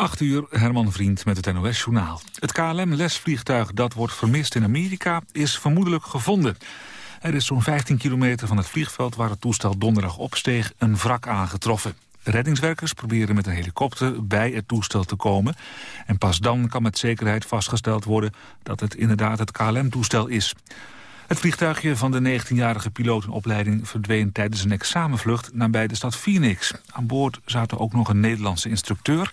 8 uur, Herman Vriend met het NOS-journaal. Het KLM-lesvliegtuig dat wordt vermist in Amerika is vermoedelijk gevonden. Er is zo'n 15 kilometer van het vliegveld waar het toestel donderdag opsteeg een wrak aangetroffen. Reddingswerkers proberen met een helikopter bij het toestel te komen. En pas dan kan met zekerheid vastgesteld worden dat het inderdaad het KLM-toestel is. Het vliegtuigje van de 19-jarige piloot in opleiding verdween tijdens een examenvlucht nabij de stad Phoenix. Aan boord zaten ook nog een Nederlandse instructeur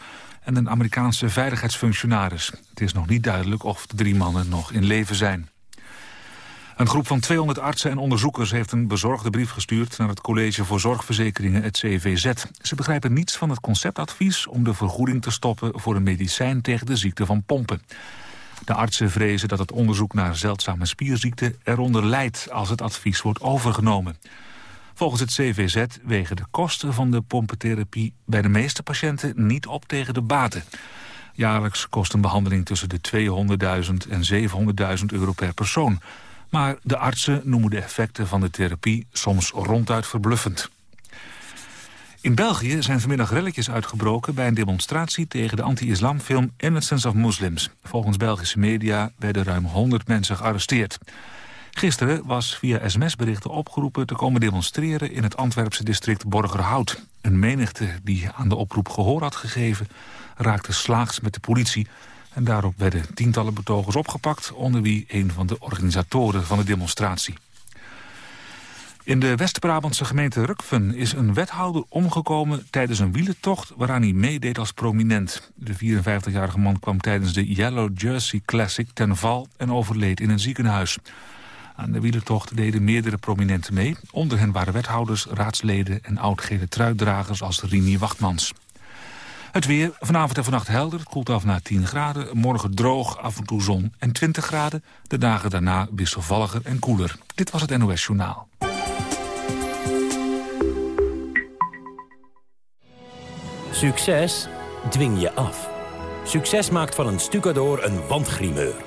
en een Amerikaanse veiligheidsfunctionaris. Het is nog niet duidelijk of de drie mannen nog in leven zijn. Een groep van 200 artsen en onderzoekers heeft een bezorgde brief gestuurd naar het College voor Zorgverzekeringen, het CVZ. Ze begrijpen niets van het conceptadvies om de vergoeding te stoppen voor een medicijn tegen de ziekte van pompen. De artsen vrezen dat het onderzoek naar zeldzame spierziekten eronder leidt als het advies wordt overgenomen. Volgens het CVZ wegen de kosten van de pompentherapie bij de meeste patiënten niet op tegen de baten. Jaarlijks kost een behandeling tussen de 200.000 en 700.000 euro per persoon. Maar de artsen noemen de effecten van de therapie soms ronduit verbluffend. In België zijn vanmiddag relletjes uitgebroken bij een demonstratie tegen de anti-islamfilm Innocence of Muslims. Volgens Belgische media werden ruim 100 mensen gearresteerd. Gisteren was via sms-berichten opgeroepen te komen demonstreren in het Antwerpse district Borgerhout. Een menigte die aan de oproep gehoor had gegeven raakte slaags met de politie. En daarop werden tientallen betogers opgepakt, onder wie een van de organisatoren van de demonstratie. In de West-Brabantse gemeente Rukven is een wethouder omgekomen tijdens een wielentocht waaraan hij meedeed als prominent. De 54-jarige man kwam tijdens de Yellow Jersey Classic ten val en overleed in een ziekenhuis. Aan de wielertocht deden meerdere prominenten mee. Onder hen waren wethouders, raadsleden en oud-gele truitdragers als Rini Wachtmans. Het weer, vanavond en vannacht helder, het koelt af naar 10 graden. Morgen droog, af en toe zon en 20 graden. De dagen daarna wisselvalliger en koeler. Dit was het NOS Journaal. Succes dwing je af. Succes maakt van een stucador een wandgrimeur.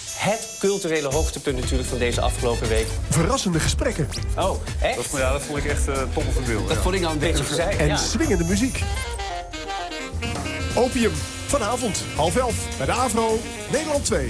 Het culturele hoogtepunt natuurlijk van deze afgelopen week. Verrassende gesprekken. Oh, echt? Dat, ja, dat vond ik echt uh, top of beeld. Dat vond ik al een beetje. En ja. swingende muziek. Opium, vanavond, half elf, bij de AVRO, Nederland 2.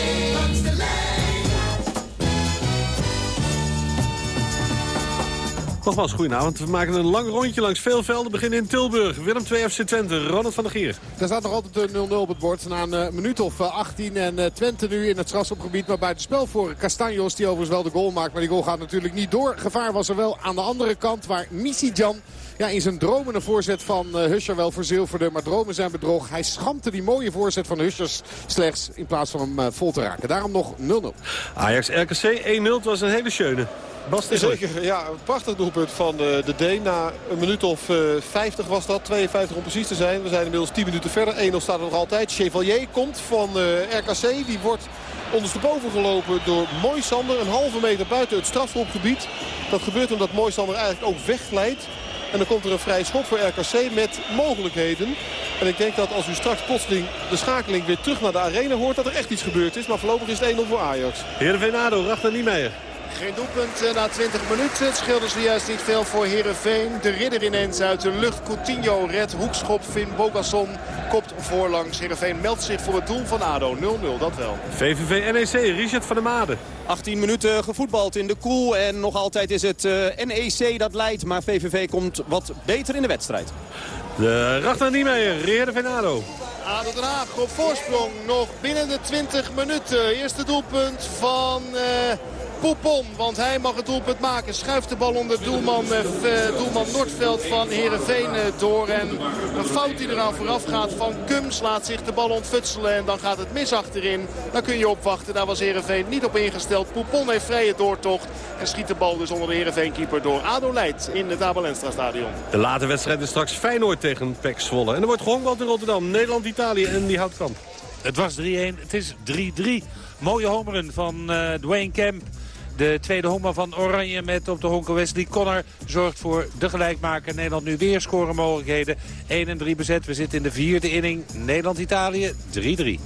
Nogmaals, goedenavond. We maken een lang rondje langs veel velden. Beginnen in Tilburg. Willem 2 FC Twente. Ronald van der Geer. Er staat nog altijd 0-0 op het bord. Na een uh, minuut of 18 en uh, Twente nu in het strafschopgebied. Maar buiten spel voor Castanjos die overigens wel de goal maakt. Maar die goal gaat natuurlijk niet door. Gevaar was er wel aan de andere kant waar Jan ja, in zijn dromen een voorzet van uh, Huscher wel verzilverde. Maar dromen zijn bedrog. Hij schampte die mooie voorzet van Huschers slechts in plaats van hem uh, vol te raken. Daarom nog 0-0. Ajax RKC 1-0. was een hele schöne. Zeker, ja, een prachtig doelpunt van de, de Deen. Na een minuut of uh, 50 was dat, 52 om precies te zijn. We zijn inmiddels 10 minuten verder. 1-0 staat er nog altijd. Chevalier komt van uh, RKC. Die wordt ondersteboven gelopen door Moisander. Een halve meter buiten het strafschopgebied. Dat gebeurt omdat Moisander eigenlijk ook wegglijdt. En dan komt er een vrij schop voor RKC met mogelijkheden. En ik denk dat als u straks plotseling de schakeling weer terug naar de arena hoort... dat er echt iets gebeurd is. Maar voorlopig is het 1-0 voor Ajax. Heerenveen ADO, Rachter Niemeyer. Geen doelpunt na 20 minuten. Het scheelde zojuist niet veel voor Heerenveen. De ridder ineens uit de lucht. Coutinho red. Hoekschop. Finn Bogasson kopt voorlangs. Heerenveen meldt zich voor het doel van ADO. 0-0, dat wel. VVV NEC, Richard van der Made. 18 minuten gevoetbald in de koel. En nog altijd is het uh, NEC dat leidt. Maar VVV komt wat beter in de wedstrijd. De Rachter Niemeyer, Heerenveen ADO. ADO Den Haag op voorsprong. Nog binnen de 20 minuten. Eerste doelpunt van... Uh... Poupon, want hij mag het doelpunt maken. Schuift de bal onder doelman, uh, doelman Noordveld van Herenveen door. En een fout die eraan vooraf gaat van Kums laat zich de bal ontfutselen. En dan gaat het mis achterin. Dan kun je opwachten. Daar was Herenveen niet op ingesteld. Poupon heeft vrije doortocht. En schiet de bal dus onder de Herenveen-keeper door. ADO leidt in het Abelenstra stadion. De late wedstrijd is straks Feyenoord tegen Pek Zwolle. En er wordt gehongbald in Rotterdam. Nederland-Italië en die houdt kamp. Het was 3-1. Het is 3-3. Mooie homeren van uh, Dwayne Kemp. De tweede homer van Oranje met op de honken Wesley Connor zorgt voor de gelijkmaker. Nederland nu weer scoremogelijkheden. 1 en 3 bezet. We zitten in de vierde inning. Nederland-Italië 3-3.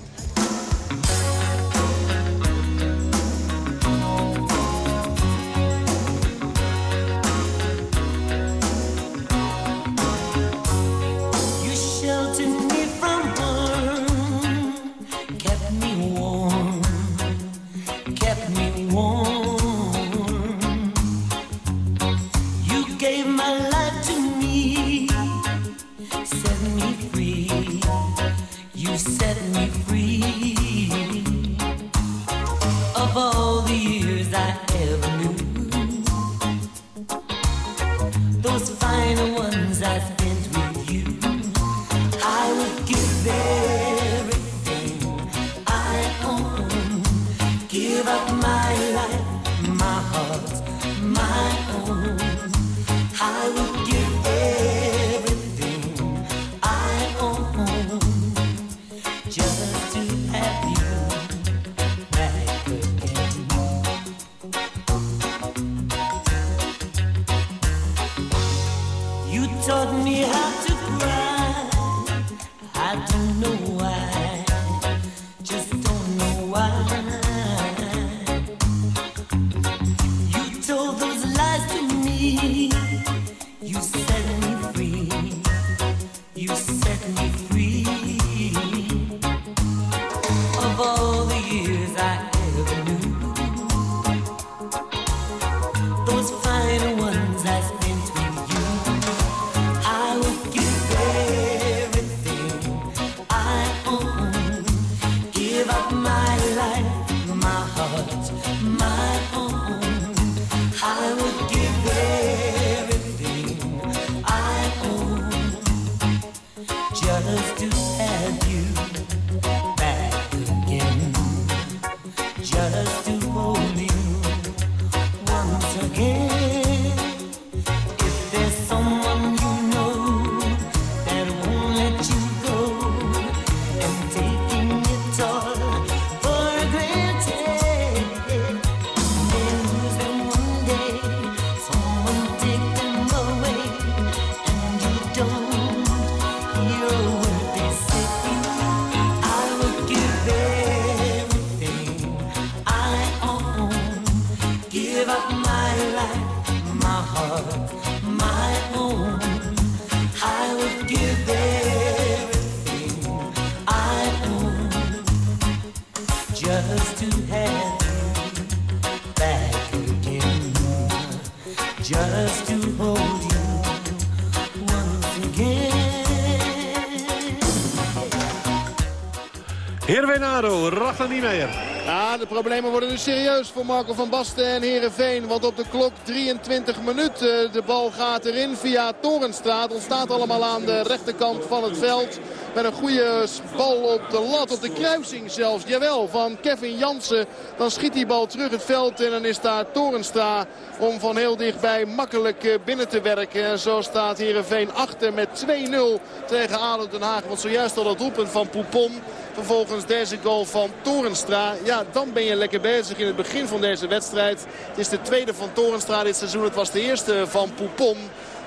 Ragnar Niemeyer. Ja, de problemen worden nu serieus voor Marco van Basten en Herenveen. Want op de klok 23 minuten. De bal gaat erin via Torenstraat. Ontstaat allemaal aan de rechterkant van het veld. Met een goede bal op de lat, op de kruising zelfs. Jawel, van Kevin Jansen. Dan schiet die bal terug het veld en dan is daar Torenstra om van heel dichtbij makkelijk eh, binnen te werken. En zo staat Heerenveen achter met 2-0 tegen ADO Den Haag. Want zojuist al dat doelpunt van Poupon. Vervolgens deze goal van Torenstra. Ja, dan ben je lekker bezig in het begin van deze wedstrijd. Het is de tweede van Torenstra dit seizoen. Het was de eerste van Poupon.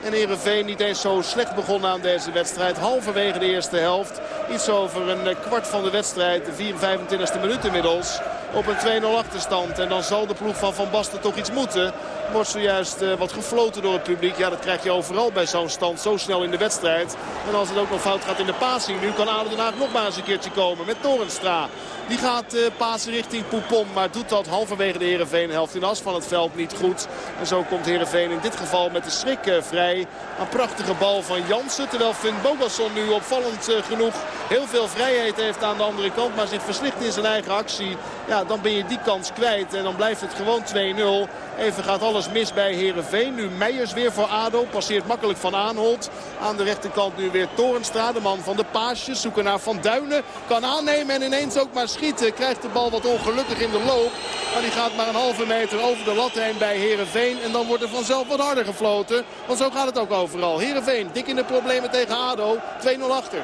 En Ereveen niet eens zo slecht begonnen aan deze wedstrijd. Halverwege de eerste helft. Iets over een kwart van de wedstrijd. De 25e minuut inmiddels. Op een 2-0 achterstand. En dan zal de ploeg van Van Basten toch iets moeten. Wordt zojuist uh, wat gefloten door het publiek. Ja, dat krijg je overal bij zo'n stand. Zo snel in de wedstrijd. En als het ook nog fout gaat in de passing. Nu kan Aden Den nog maar eens een keertje komen met Torenstra. Die gaat uh, pasen richting Poupon. Maar doet dat halverwege de Heerenveen helft in as van het veld niet goed. En zo komt Heerenveen in dit geval met de schrik uh, vrij. Een prachtige bal van Jansen. Terwijl Finn Bogasson nu opvallend genoeg heel veel vrijheid heeft aan de andere kant. Maar zich verslicht in zijn eigen actie. Ja, dan ben je die kans kwijt. En dan blijft het gewoon 2-0. Even gaat alles mis bij Heerenveen. Nu Meijers weer voor ADO. Passeert makkelijk Van Aanholt. Aan de rechterkant nu weer Torenstra. De man van de paasjes. Zoeken naar Van Duinen. Kan aannemen en ineens ook maar schieten. Krijgt de bal wat ongelukkig in de loop. Maar die gaat maar een halve meter over de lat heen bij Heerenveen. En dan wordt er vanzelf wat harder gefloten. Want zo gaat het ook overal. Heerenveen dik in de problemen tegen ADO. 2-0 achter.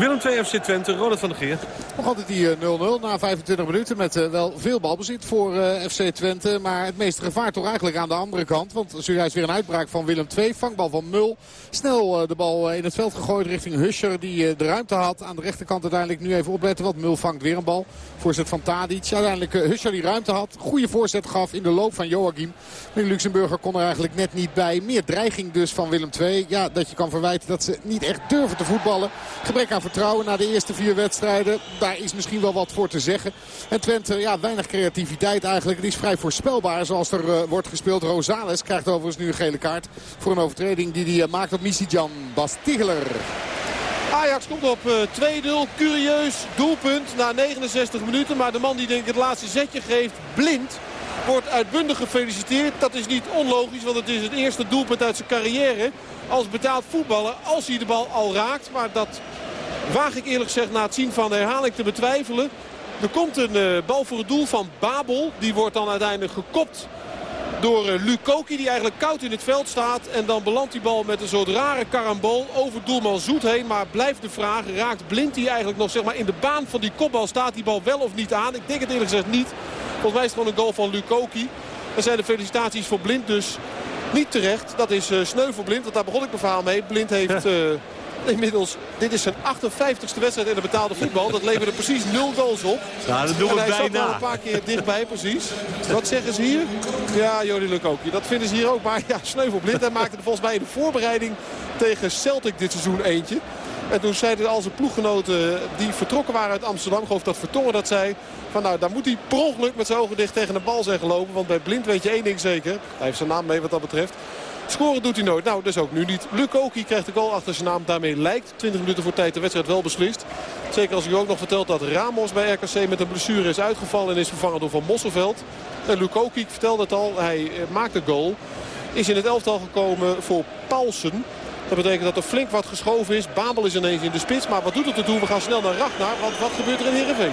Willem 2 FC Twente, Ronald van der Geer. Nog altijd die 0-0 na 25 minuten met uh, wel veel balbezit voor uh, FC Twente. Maar het meeste gevaar toch eigenlijk aan de andere kant. Want zojuist weer een uitbraak van Willem 2. Vangbal van Mul. Snel de bal in het veld gegooid richting Huscher die de ruimte had. Aan de rechterkant uiteindelijk nu even opletten. Want Mul vangt weer een bal. Voorzet van Tadic. Uiteindelijk Huscher die ruimte had. Goede voorzet gaf in de loop van Joachim. Maar Luxemburger kon er eigenlijk net niet bij. Meer dreiging dus van Willem 2. Ja, dat je kan verwijten dat ze niet echt durven te voetballen. Gebrek aan vertrouwen na de eerste vier wedstrijden. Daar is misschien wel wat voor te zeggen. En Twente, ja, weinig creativiteit eigenlijk. Het is vrij voorspelbaar zoals er uh, wordt gespeeld. Rosales krijgt overigens nu een gele kaart voor een overtreding die hij uh, maakt op Misijan Bastigler. Ajax komt op uh, 2-0. Curieus doelpunt na 69 minuten. Maar de man die denk ik het laatste zetje geeft, blind wordt uitbundig gefeliciteerd. Dat is niet onlogisch, want het is het eerste doelpunt uit zijn carrière als betaald voetballer. Als hij de bal al raakt, maar dat waag ik eerlijk gezegd na het zien van de herhaling te betwijfelen. Er komt een uh, bal voor het doel van Babel. Die wordt dan uiteindelijk gekopt door uh, Lukoki die eigenlijk koud in het veld staat. En dan belandt die bal met een soort rare karambol over doelman Zoet heen. Maar blijft de vraag, raakt Blind die eigenlijk nog zeg maar, in de baan van die kopbal staat die bal wel of niet aan? Ik denk het eerlijk gezegd niet. Volgens mij is het gewoon een goal van Lukoki. Dan zijn de felicitaties voor Blind dus niet terecht. Dat is uh, sneu voor Blind, want daar begon ik mijn verhaal mee. Blind heeft... Inmiddels, dit is zijn 58ste wedstrijd in de betaalde voetbal. Dat leverde precies 0 goals op. Ja, dat doen we en hij bijna. zat al een paar keer dichtbij, precies. Wat zeggen ze hier? Ja, Jody Lukoki. Dat vinden ze hier ook. Maar ja, sneuvel blind. Hij maakte er volgens mij in de voorbereiding tegen Celtic dit seizoen eentje. En toen zeiden al zijn ploeggenoten die vertrokken waren uit Amsterdam. geloof dat Vertongen dat zei. Van nou, daar moet hij per ongeluk met zijn ogen dicht tegen de bal zijn gelopen. Want bij Blind weet je één ding zeker. Hij heeft zijn naam mee wat dat betreft. Scoren doet hij nooit. Nou, dus ook nu niet. Lukoki krijgt de goal achter zijn naam. Daarmee lijkt 20 minuten voor tijd de wedstrijd wel beslist. Zeker als u ook nog vertelt dat Ramos bij RKC met een blessure is uitgevallen. En is vervangen door Van Mosselveld. En Lukoki, ik vertelde het al, hij maakt de goal. Is in het elftal gekomen voor Paulsen. Dat betekent dat er flink wat geschoven is. Babel is ineens in de spits. Maar wat doet het ertoe? We gaan snel naar Ragnar. Want wat gebeurt er in Heerenveen?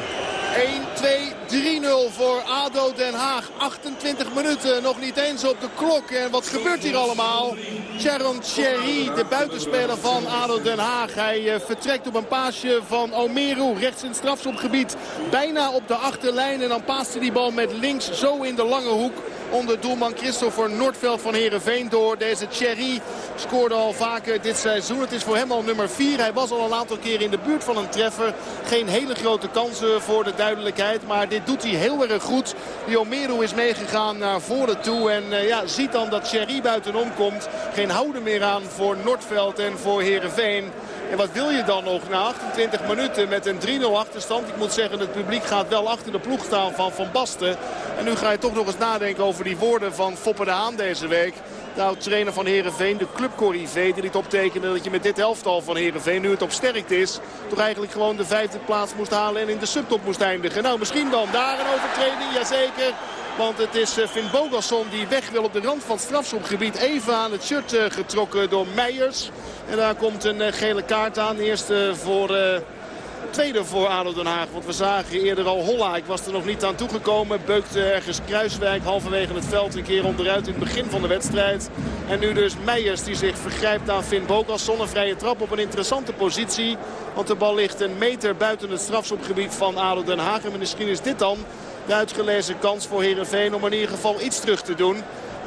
1, 2, 3-0 voor ADO Den Haag. 28 minuten, nog niet eens op de klok. En wat gebeurt hier allemaal? Sharon Thierry, de buitenspeler van ADO Den Haag. Hij uh, vertrekt op een paasje van Omeru, rechts in het strafschopgebied. Bijna op de achterlijn en dan paast hij die bal met links zo in de lange hoek onder doelman Christopher Noordveld van Heerenveen door. Deze Thierry scoorde al vaker dit seizoen. Het is voor hem al nummer 4. Hij was al een aantal keer in de buurt van een treffer. Geen hele grote kansen voor de duidelijkheid. Maar dit doet hij heel erg goed. Jomero is meegegaan naar voren toe. En uh, ja, ziet dan dat Thierry buitenom komt. Geen houden meer aan voor Noordveld en voor Heerenveen. En wat wil je dan nog na 28 minuten met een 3-0 achterstand? Ik moet zeggen, het publiek gaat wel achter de ploeg staan van Van Basten. En nu ga je toch nog eens nadenken over die woorden van Foppe de Haan deze week. De oud-trainer van Heerenveen, de clubcorrivé, die liet optekenen dat je met dit elftal van Heerenveen, nu het op sterkte is, toch eigenlijk gewoon de vijfde plaats moest halen en in de subtop moest eindigen. Nou, misschien dan daar een overtreding, jazeker. Want het is Finn Bogasson die weg wil op de rand van het strafschopgebied. Even aan het shirt getrokken door Meijers. En daar komt een gele kaart aan. Eerste voor... Uh, tweede voor ADO Den Haag. Want we zagen eerder al Holla. Ik was er nog niet aan toegekomen. Beukte ergens Kruiswijk halverwege het veld een keer onderuit in het begin van de wedstrijd. En nu dus Meijers die zich vergrijpt aan Finn Bogasson. Een vrije trap op een interessante positie. Want de bal ligt een meter buiten het strafschopgebied van ADO Den Haag. En misschien is dit dan de uitgelezen kans voor Heerenveen om in ieder geval iets terug te doen.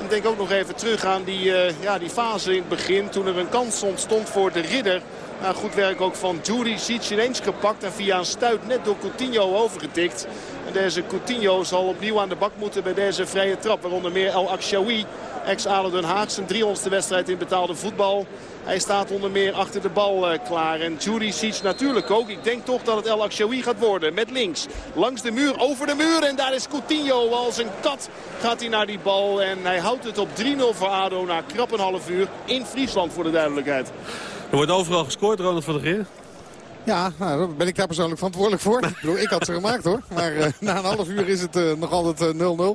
En denk ook nog even terug aan die, uh, ja, die fase in het begin. Toen er een kans ontstond voor de ridder. Nou, goed werk ook van Juricic ineens gepakt. En via een stuit net door Coutinho overgetikt. En deze Coutinho zal opnieuw aan de bak moeten bij deze vrije trap. Waaronder meer El Akshawi, ex-Alo Den Haag. Zijn 300ste wedstrijd in betaalde voetbal. Hij staat onder meer achter de bal uh, klaar. En Juricic natuurlijk ook. Ik denk toch dat het El Akshawi gaat worden. Met links. Langs de muur, over de muur. En daar is Coutinho als een kat gaat hij naar die bal. En hij houdt het op 3-0 voor ADO na krap een half uur in Friesland voor de duidelijkheid. Er wordt overal gescoord, Ronald van der Geer. Ja, nou, daar ben ik daar persoonlijk verantwoordelijk voor. ik, bedoel, ik had ze gemaakt hoor. Maar uh, na een half uur is het uh, nog altijd 0-0. Uh,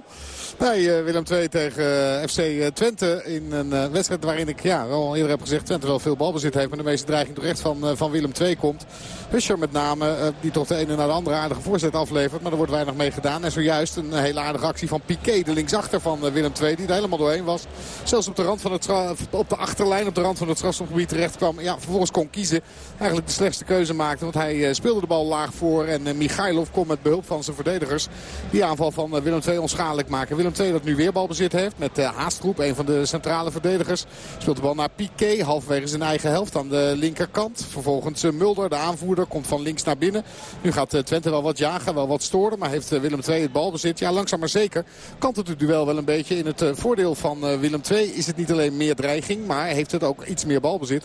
bij Willem II tegen FC Twente. In een wedstrijd waarin ik ja, al eerder heb gezegd... Twente wel veel balbezit heeft. Maar de meeste dreiging toch echt van, van Willem II komt. Huscher met name. die toch de ene naar de andere aardige voorzet aflevert. Maar er wordt weinig mee gedaan. En zojuist een hele aardige actie van Piqué. De linksachter van Willem II. Die er helemaal doorheen was. Zelfs op de, rand van het op de achterlijn. Op de rand van het strafstofgebied terecht kwam. Ja, vervolgens kon kiezen. Eigenlijk de slechtste keuze maakte. Want hij speelde de bal laag voor. En Michailov kon met behulp van zijn verdedigers. Die aanval van Willem II onschadelijk maken. Willem II dat nu weer balbezit heeft. Met Haastroep, een van de centrale verdedigers. Speelt de bal naar Piqué. Halverwege zijn eigen helft aan de linkerkant. Vervolgens Mulder, de aanvoerder, komt van links naar binnen. Nu gaat Twente wel wat jagen, wel wat storen. Maar heeft Willem II het balbezit. Ja, langzaam maar zeker kant het duel wel een beetje. In het voordeel van Willem II is het niet alleen meer dreiging. Maar heeft het ook iets meer balbezit.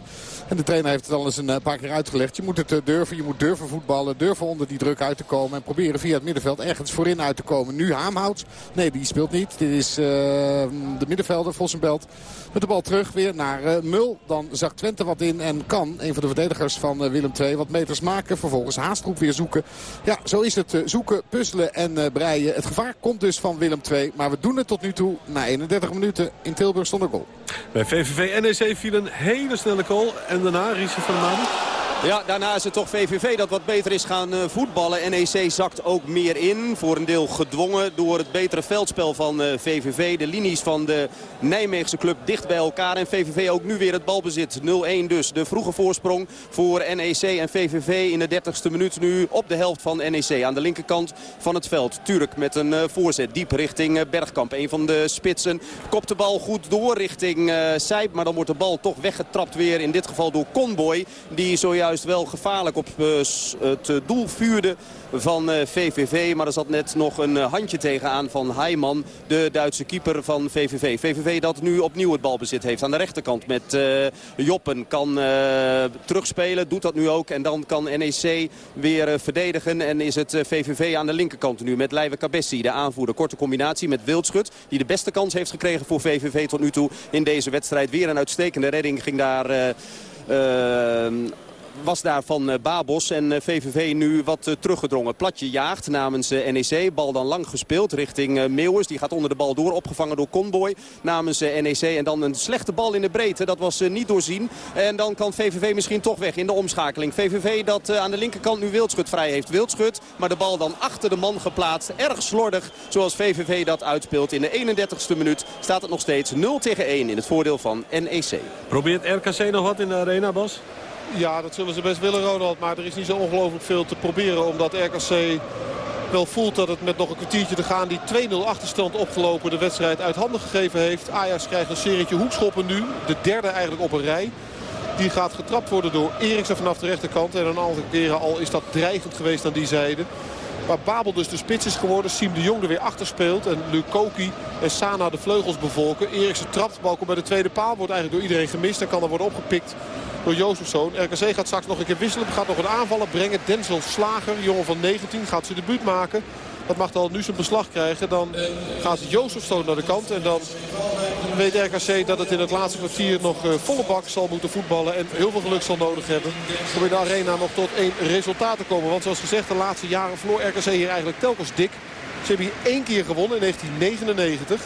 En de trainer heeft het al eens een paar keer uitgelegd. Je moet het durven, je moet durven voetballen. Durven onder die druk uit te komen. En proberen via het middenveld ergens voorin uit te komen. Nu Haamhouts. Nee, die speelt niet. Dit is uh, de middenvelder Vossenbelt. Met de bal terug weer naar uh, Mul. Dan zakt Twente wat in en kan een van de verdedigers van Willem II wat meters maken. Vervolgens Haastroep weer zoeken. Ja, zo is het zoeken, puzzelen en breien. Het gevaar komt dus van Willem II. Maar we doen het tot nu toe na 31 minuten in Tilburg zonder goal. Bij VVV NEC viel een hele snelle goal. En daarna Richard van der Maan. Ja, daarna is het toch VVV dat wat beter is gaan voetballen. NEC zakt ook meer in. Voor een deel gedwongen door het betere veldspel van VVV. De linies van de Nijmeegse club dicht bij elkaar. En VVV ook nu weer het balbezit. 0-1 dus. De vroege voorsprong voor NEC en VVV in de 30ste minuut nu op de helft van NEC. Aan de linkerkant van het veld. Turk met een voorzet diep richting Bergkamp. Een van de spitsen kopt de bal goed door richting Sijp. Maar dan wordt de bal toch weggetrapt weer. In dit geval door Conboy. Die zojuist wel gevaarlijk op het doel vuurde van VVV. Maar er zat net nog een handje tegenaan van Heijman, de Duitse keeper van VVV. VVV dat nu opnieuw het balbezit heeft aan de rechterkant met Joppen. Kan terugspelen, doet dat nu ook. En dan kan NEC weer verdedigen. En is het VVV aan de linkerkant nu met Leive Cabessi, de aanvoerder. Korte combinatie met Wildschut, die de beste kans heeft gekregen voor VVV tot nu toe in deze wedstrijd. Weer een uitstekende redding ging daar was daar van Babos. En VVV nu wat teruggedrongen. Platje jaagt namens NEC. Bal dan lang gespeeld richting Meeuwers. Die gaat onder de bal door. Opgevangen door Conboy namens NEC. En dan een slechte bal in de breedte. Dat was niet doorzien. En dan kan VVV misschien toch weg in de omschakeling. VVV dat aan de linkerkant nu Wildschut vrij heeft. Wildschut, maar de bal dan achter de man geplaatst. Erg slordig zoals VVV dat uitspeelt. In de 31ste minuut staat het nog steeds 0 tegen 1 in het voordeel van NEC. Probeert RKC nog wat in de arena, Bas? Ja, dat zullen ze best willen, Ronald. Maar er is niet zo ongelooflijk veel te proberen. Omdat RKC wel voelt dat het met nog een kwartiertje te gaan... die 2-0 achterstand opgelopen de wedstrijd uit handen gegeven heeft. Ajax krijgt een serietje hoekschoppen nu. De derde eigenlijk op een rij. Die gaat getrapt worden door Eriksen vanaf de rechterkant. En een aantal keren al is dat dreigend geweest aan die zijde. Waar Babel dus de spits is geworden. Siem de Jong er weer achter speelt. En Lukoki en Sana de vleugels bevolken. Eriksen trapt. Bal komt bij de tweede paal. Wordt eigenlijk door iedereen gemist. En kan dan worden opgepikt door Jozefzoon. RKC gaat straks nog een keer wisselen. Gaat nog een aanvaller brengen. Denzel Slager, jongen van 19, gaat zijn debuut maken. Dat mag dan nu zijn beslag krijgen. Dan gaat Jozefzoon naar de kant. En dan weet RKC dat het in het laatste kwartier nog volle bak zal moeten voetballen. En heel veel geluk zal nodig hebben om in de arena nog tot één resultaat te komen. Want zoals gezegd, de laatste jaren verloor RKC hier eigenlijk telkens dik. Ze hebben hier één keer gewonnen in 1999.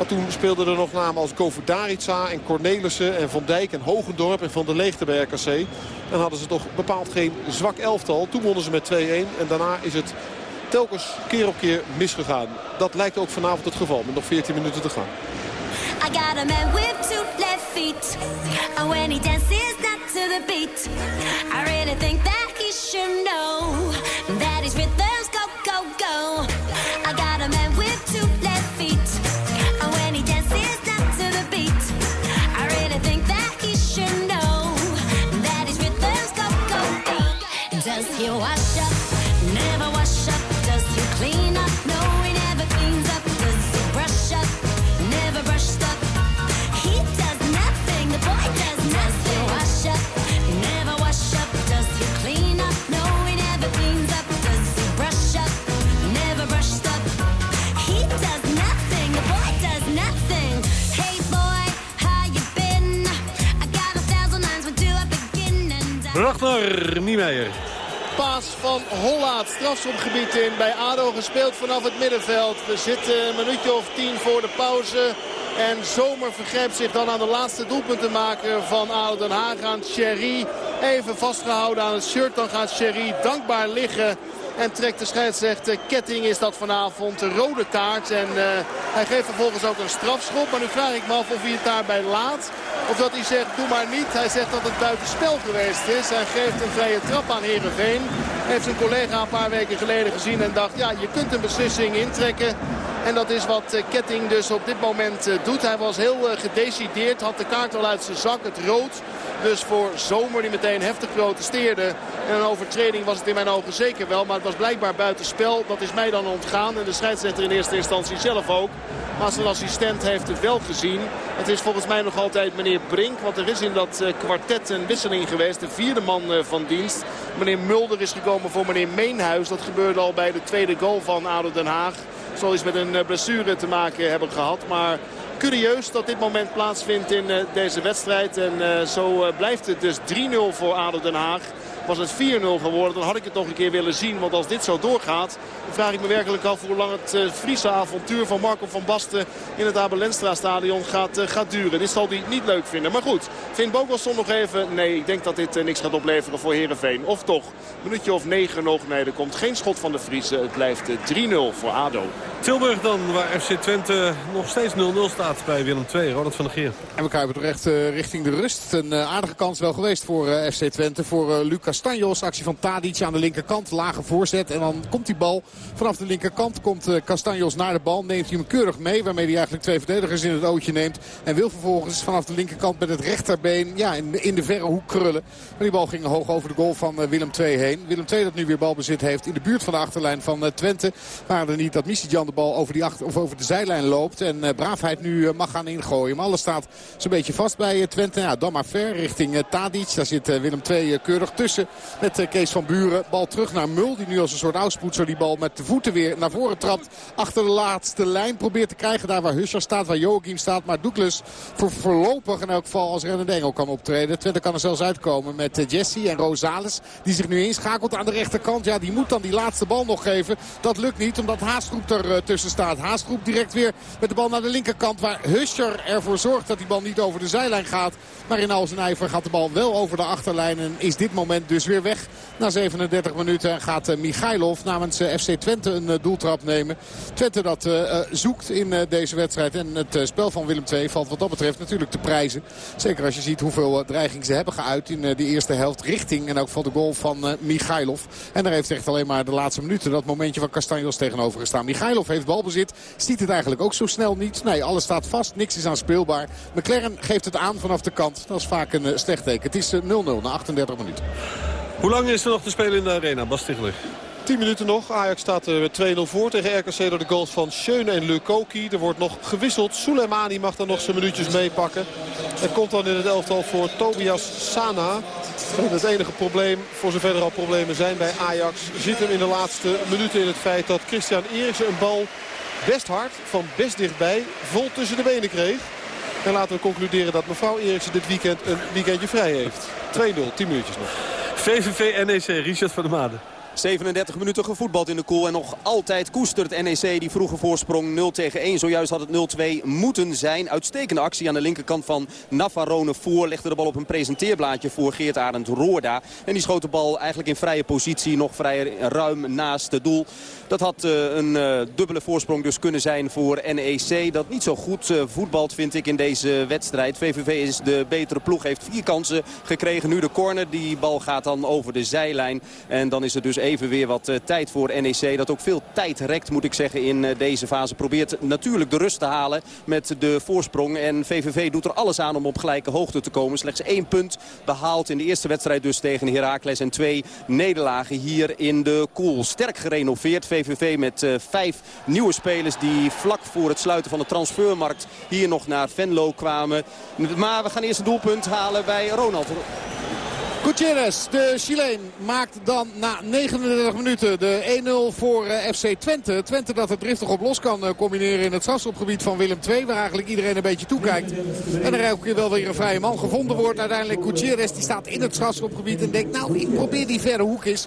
Maar toen speelden er nog namen als Goverdarica en Cornelissen en Van Dijk en Hogendorp en Van der Leegte bij RKC. Dan hadden ze toch bepaald geen zwak elftal. Toen wonnen ze met 2-1 en daarna is het telkens keer op keer misgegaan. Dat lijkt ook vanavond het geval met nog 14 minuten te gaan. I got a man with two left feet when he dances not to the beat I really think that he should know Ragnar Niemeyer. Paas van Hollaat, strafschopgebied in bij ADO gespeeld vanaf het middenveld. We zitten een minuutje of tien voor de pauze. En Zomer vergrijpt zich dan aan de laatste doelpuntenmaker van ADO Den Haag aan. Even vastgehouden aan het shirt, dan gaat Thierry dankbaar liggen. En trekt de scheidsrechter Ketting is dat vanavond de rode kaart. En uh, hij geeft vervolgens ook een strafschop. Maar nu vraag ik me af of hij het daarbij laat. Of dat hij zegt doe maar niet. Hij zegt dat het buitenspel geweest is. Hij geeft een vrije trap aan Heerenveen. Heeft zijn collega een paar weken geleden gezien en dacht ja je kunt een beslissing intrekken. En dat is wat eh, Ketting dus op dit moment eh, doet. Hij was heel gedecideerd, had de kaart al uit zijn zak, het rood. Dus voor Zomer die meteen heftig protesteerde. En een overtreding was het in mijn ogen zeker wel. Maar het was blijkbaar buitenspel. Dat is mij dan ontgaan. En de scheidsrechter in eerste instantie zelf ook. Maar zijn assistent heeft het wel gezien. Het is volgens mij nog altijd meneer Brink. Want er is in dat eh, kwartet een wisseling geweest. De vierde man eh, van dienst. Meneer Mulder is gekomen voor meneer Meenhuis. Dat gebeurde al bij de tweede goal van ADO Den Haag. Zal met een eh, blessure te maken hebben gehad. Maar curieus dat dit moment plaatsvindt in deze wedstrijd. En zo blijft het dus 3-0 voor ADO Den Haag was het 4-0 geworden. Dan had ik het nog een keer willen zien. Want als dit zo doorgaat, dan vraag ik me werkelijk af hoe lang het uh, Friese avontuur van Marco van Basten in het Abelenstra stadion gaat, uh, gaat duren. Dit zal hij niet leuk vinden. Maar goed, vindt Bogelson nog even? Nee, ik denk dat dit uh, niks gaat opleveren voor Herenveen. Of toch, een minuutje of negen nog. Nee, er komt geen schot van de Friese. Het blijft 3-0 voor ADO. Tilburg dan, waar FC Twente nog steeds 0-0 staat bij Willem II. Ronald van der Geer. En we kruipen terecht richting de rust. Een aardige kans wel geweest voor FC Twente. Voor Lucas Castanjos. Actie van Tadic aan de linkerkant. Lage voorzet. En dan komt die bal vanaf de linkerkant. Komt uh, Castanjos naar de bal. Neemt hij hem keurig mee. Waarmee hij eigenlijk twee verdedigers in het ootje neemt. En wil vervolgens vanaf de linkerkant met het rechterbeen ja, in, de verre hoek krullen. Maar die bal ging hoog over de goal van uh, Willem II heen. Willem II dat nu weer balbezit heeft in de buurt van de achterlijn van uh, Twente. Maar er niet dat Misijan de bal over, die achter, of over de zijlijn loopt. En Braafheid nu mag gaan ingooien. Maar alles staat zo'n beetje vast bij Twente. Ja, dan maar ver richting Tadic. Daar zit Willem II keurig tussen met eh, Kees van Buren. Bal terug naar Mul. Die nu als een soort oudspoetser die bal met de voeten weer naar voren trapt. Achter de laatste lijn probeert te krijgen. Daar waar Husser staat, waar Joachim staat. Maar Douglas voor voorlopig in elk geval als rennende engel kan optreden. Twente kan er zelfs uitkomen met eh, Jesse en Rosales. Die zich nu inschakelt aan de rechterkant. Ja, die moet dan die laatste bal nog geven. Dat lukt niet omdat Haastroep er eh, tussen staat. Haastroep direct weer met de bal naar de linkerkant. Waar Husser ervoor zorgt dat die bal niet over de zijlijn gaat. Maar in al zijn ijver gaat de bal wel over de achterlijn. En is dit moment dus weer weg na 37 minuten. Gaat uh, Michailov namens uh, FC Twente een uh, doeltrap nemen. Twente dat zoekt in deze wedstrijd. En het spel van Willem II valt wat dat betreft natuurlijk te prijzen. Zeker als je ziet hoeveel dreiging ze hebben geuit in de eerste helft. Richting en ook van de goal van Michailov. En daar heeft echt alleen maar de laatste minuten dat momentje van Castanjos tegenover gestaan. Michailov heeft balbezit. Ziet het eigenlijk ook zo snel niet. Nee, alles staat vast. Niks is aanspeelbaar. McLaren geeft het aan vanaf de kant. Dat is vaak een slecht teken. Het is 0-0 na 38 minuten. Hoe lang is er nog te spelen in de arena, Bas Tichler? 10 minuten nog. Ajax staat er 2-0 voor tegen RKC door de goals van Schöne en Lukoki. Er wordt nog gewisseld. Soleimani mag dan nog zijn minuutjes meepakken. Er komt dan in het elftal voor Tobias Sana. Het enige probleem, voor zover er al problemen zijn bij Ajax... zit hem in de laatste minuten in het feit dat Christian Eriksen een bal best hard, van best dichtbij, vol tussen de benen kreeg. En laten we concluderen dat mevrouw Eriksen dit weekend een weekendje vrij heeft. 2-0, 10 minuutjes nog. VVV NEC, Richard van der Made. 37 minuten gevoetbald in de koel. En nog altijd koestert NEC die vroege voorsprong 0 tegen 1. Zojuist had het 0-2 moeten zijn. Uitstekende actie aan de linkerkant van Navarone voor. Legde de bal op een presenteerblaadje voor Geert Arend Roorda. En die schoot de bal eigenlijk in vrije positie. Nog vrij ruim naast het doel. Dat had uh, een uh, dubbele voorsprong dus kunnen zijn voor NEC. Dat niet zo goed uh, voetbalt vind ik in deze wedstrijd. VVV is de betere ploeg. Heeft vier kansen gekregen. Nu de corner. Die bal gaat dan over de zijlijn. En dan is er dus even weer wat tijd voor NEC. Dat ook veel tijd rekt moet ik zeggen in deze fase. Probeert natuurlijk de rust te halen met de voorsprong. En VVV doet er alles aan om op gelijke hoogte te komen. Slechts één punt behaald in de eerste wedstrijd dus tegen Heracles. En twee nederlagen hier in de koel. Sterk gerenoveerd. Met uh, vijf nieuwe spelers die vlak voor het sluiten van de transfermarkt hier nog naar Venlo kwamen. Maar we gaan eerst een doelpunt halen bij Ronald. Gutierrez, de Chileen, maakt dan na 39 minuten de 1-0 voor eh, FC Twente. Twente dat het driftig op los kan eh, combineren in het strafschopgebied van Willem II. Waar eigenlijk iedereen een beetje toekijkt. En er ook wel weer een vrije man gevonden wordt. Uiteindelijk Gutierrez die staat in het strafschopgebied en denkt nou ik probeer die verre hoek eens.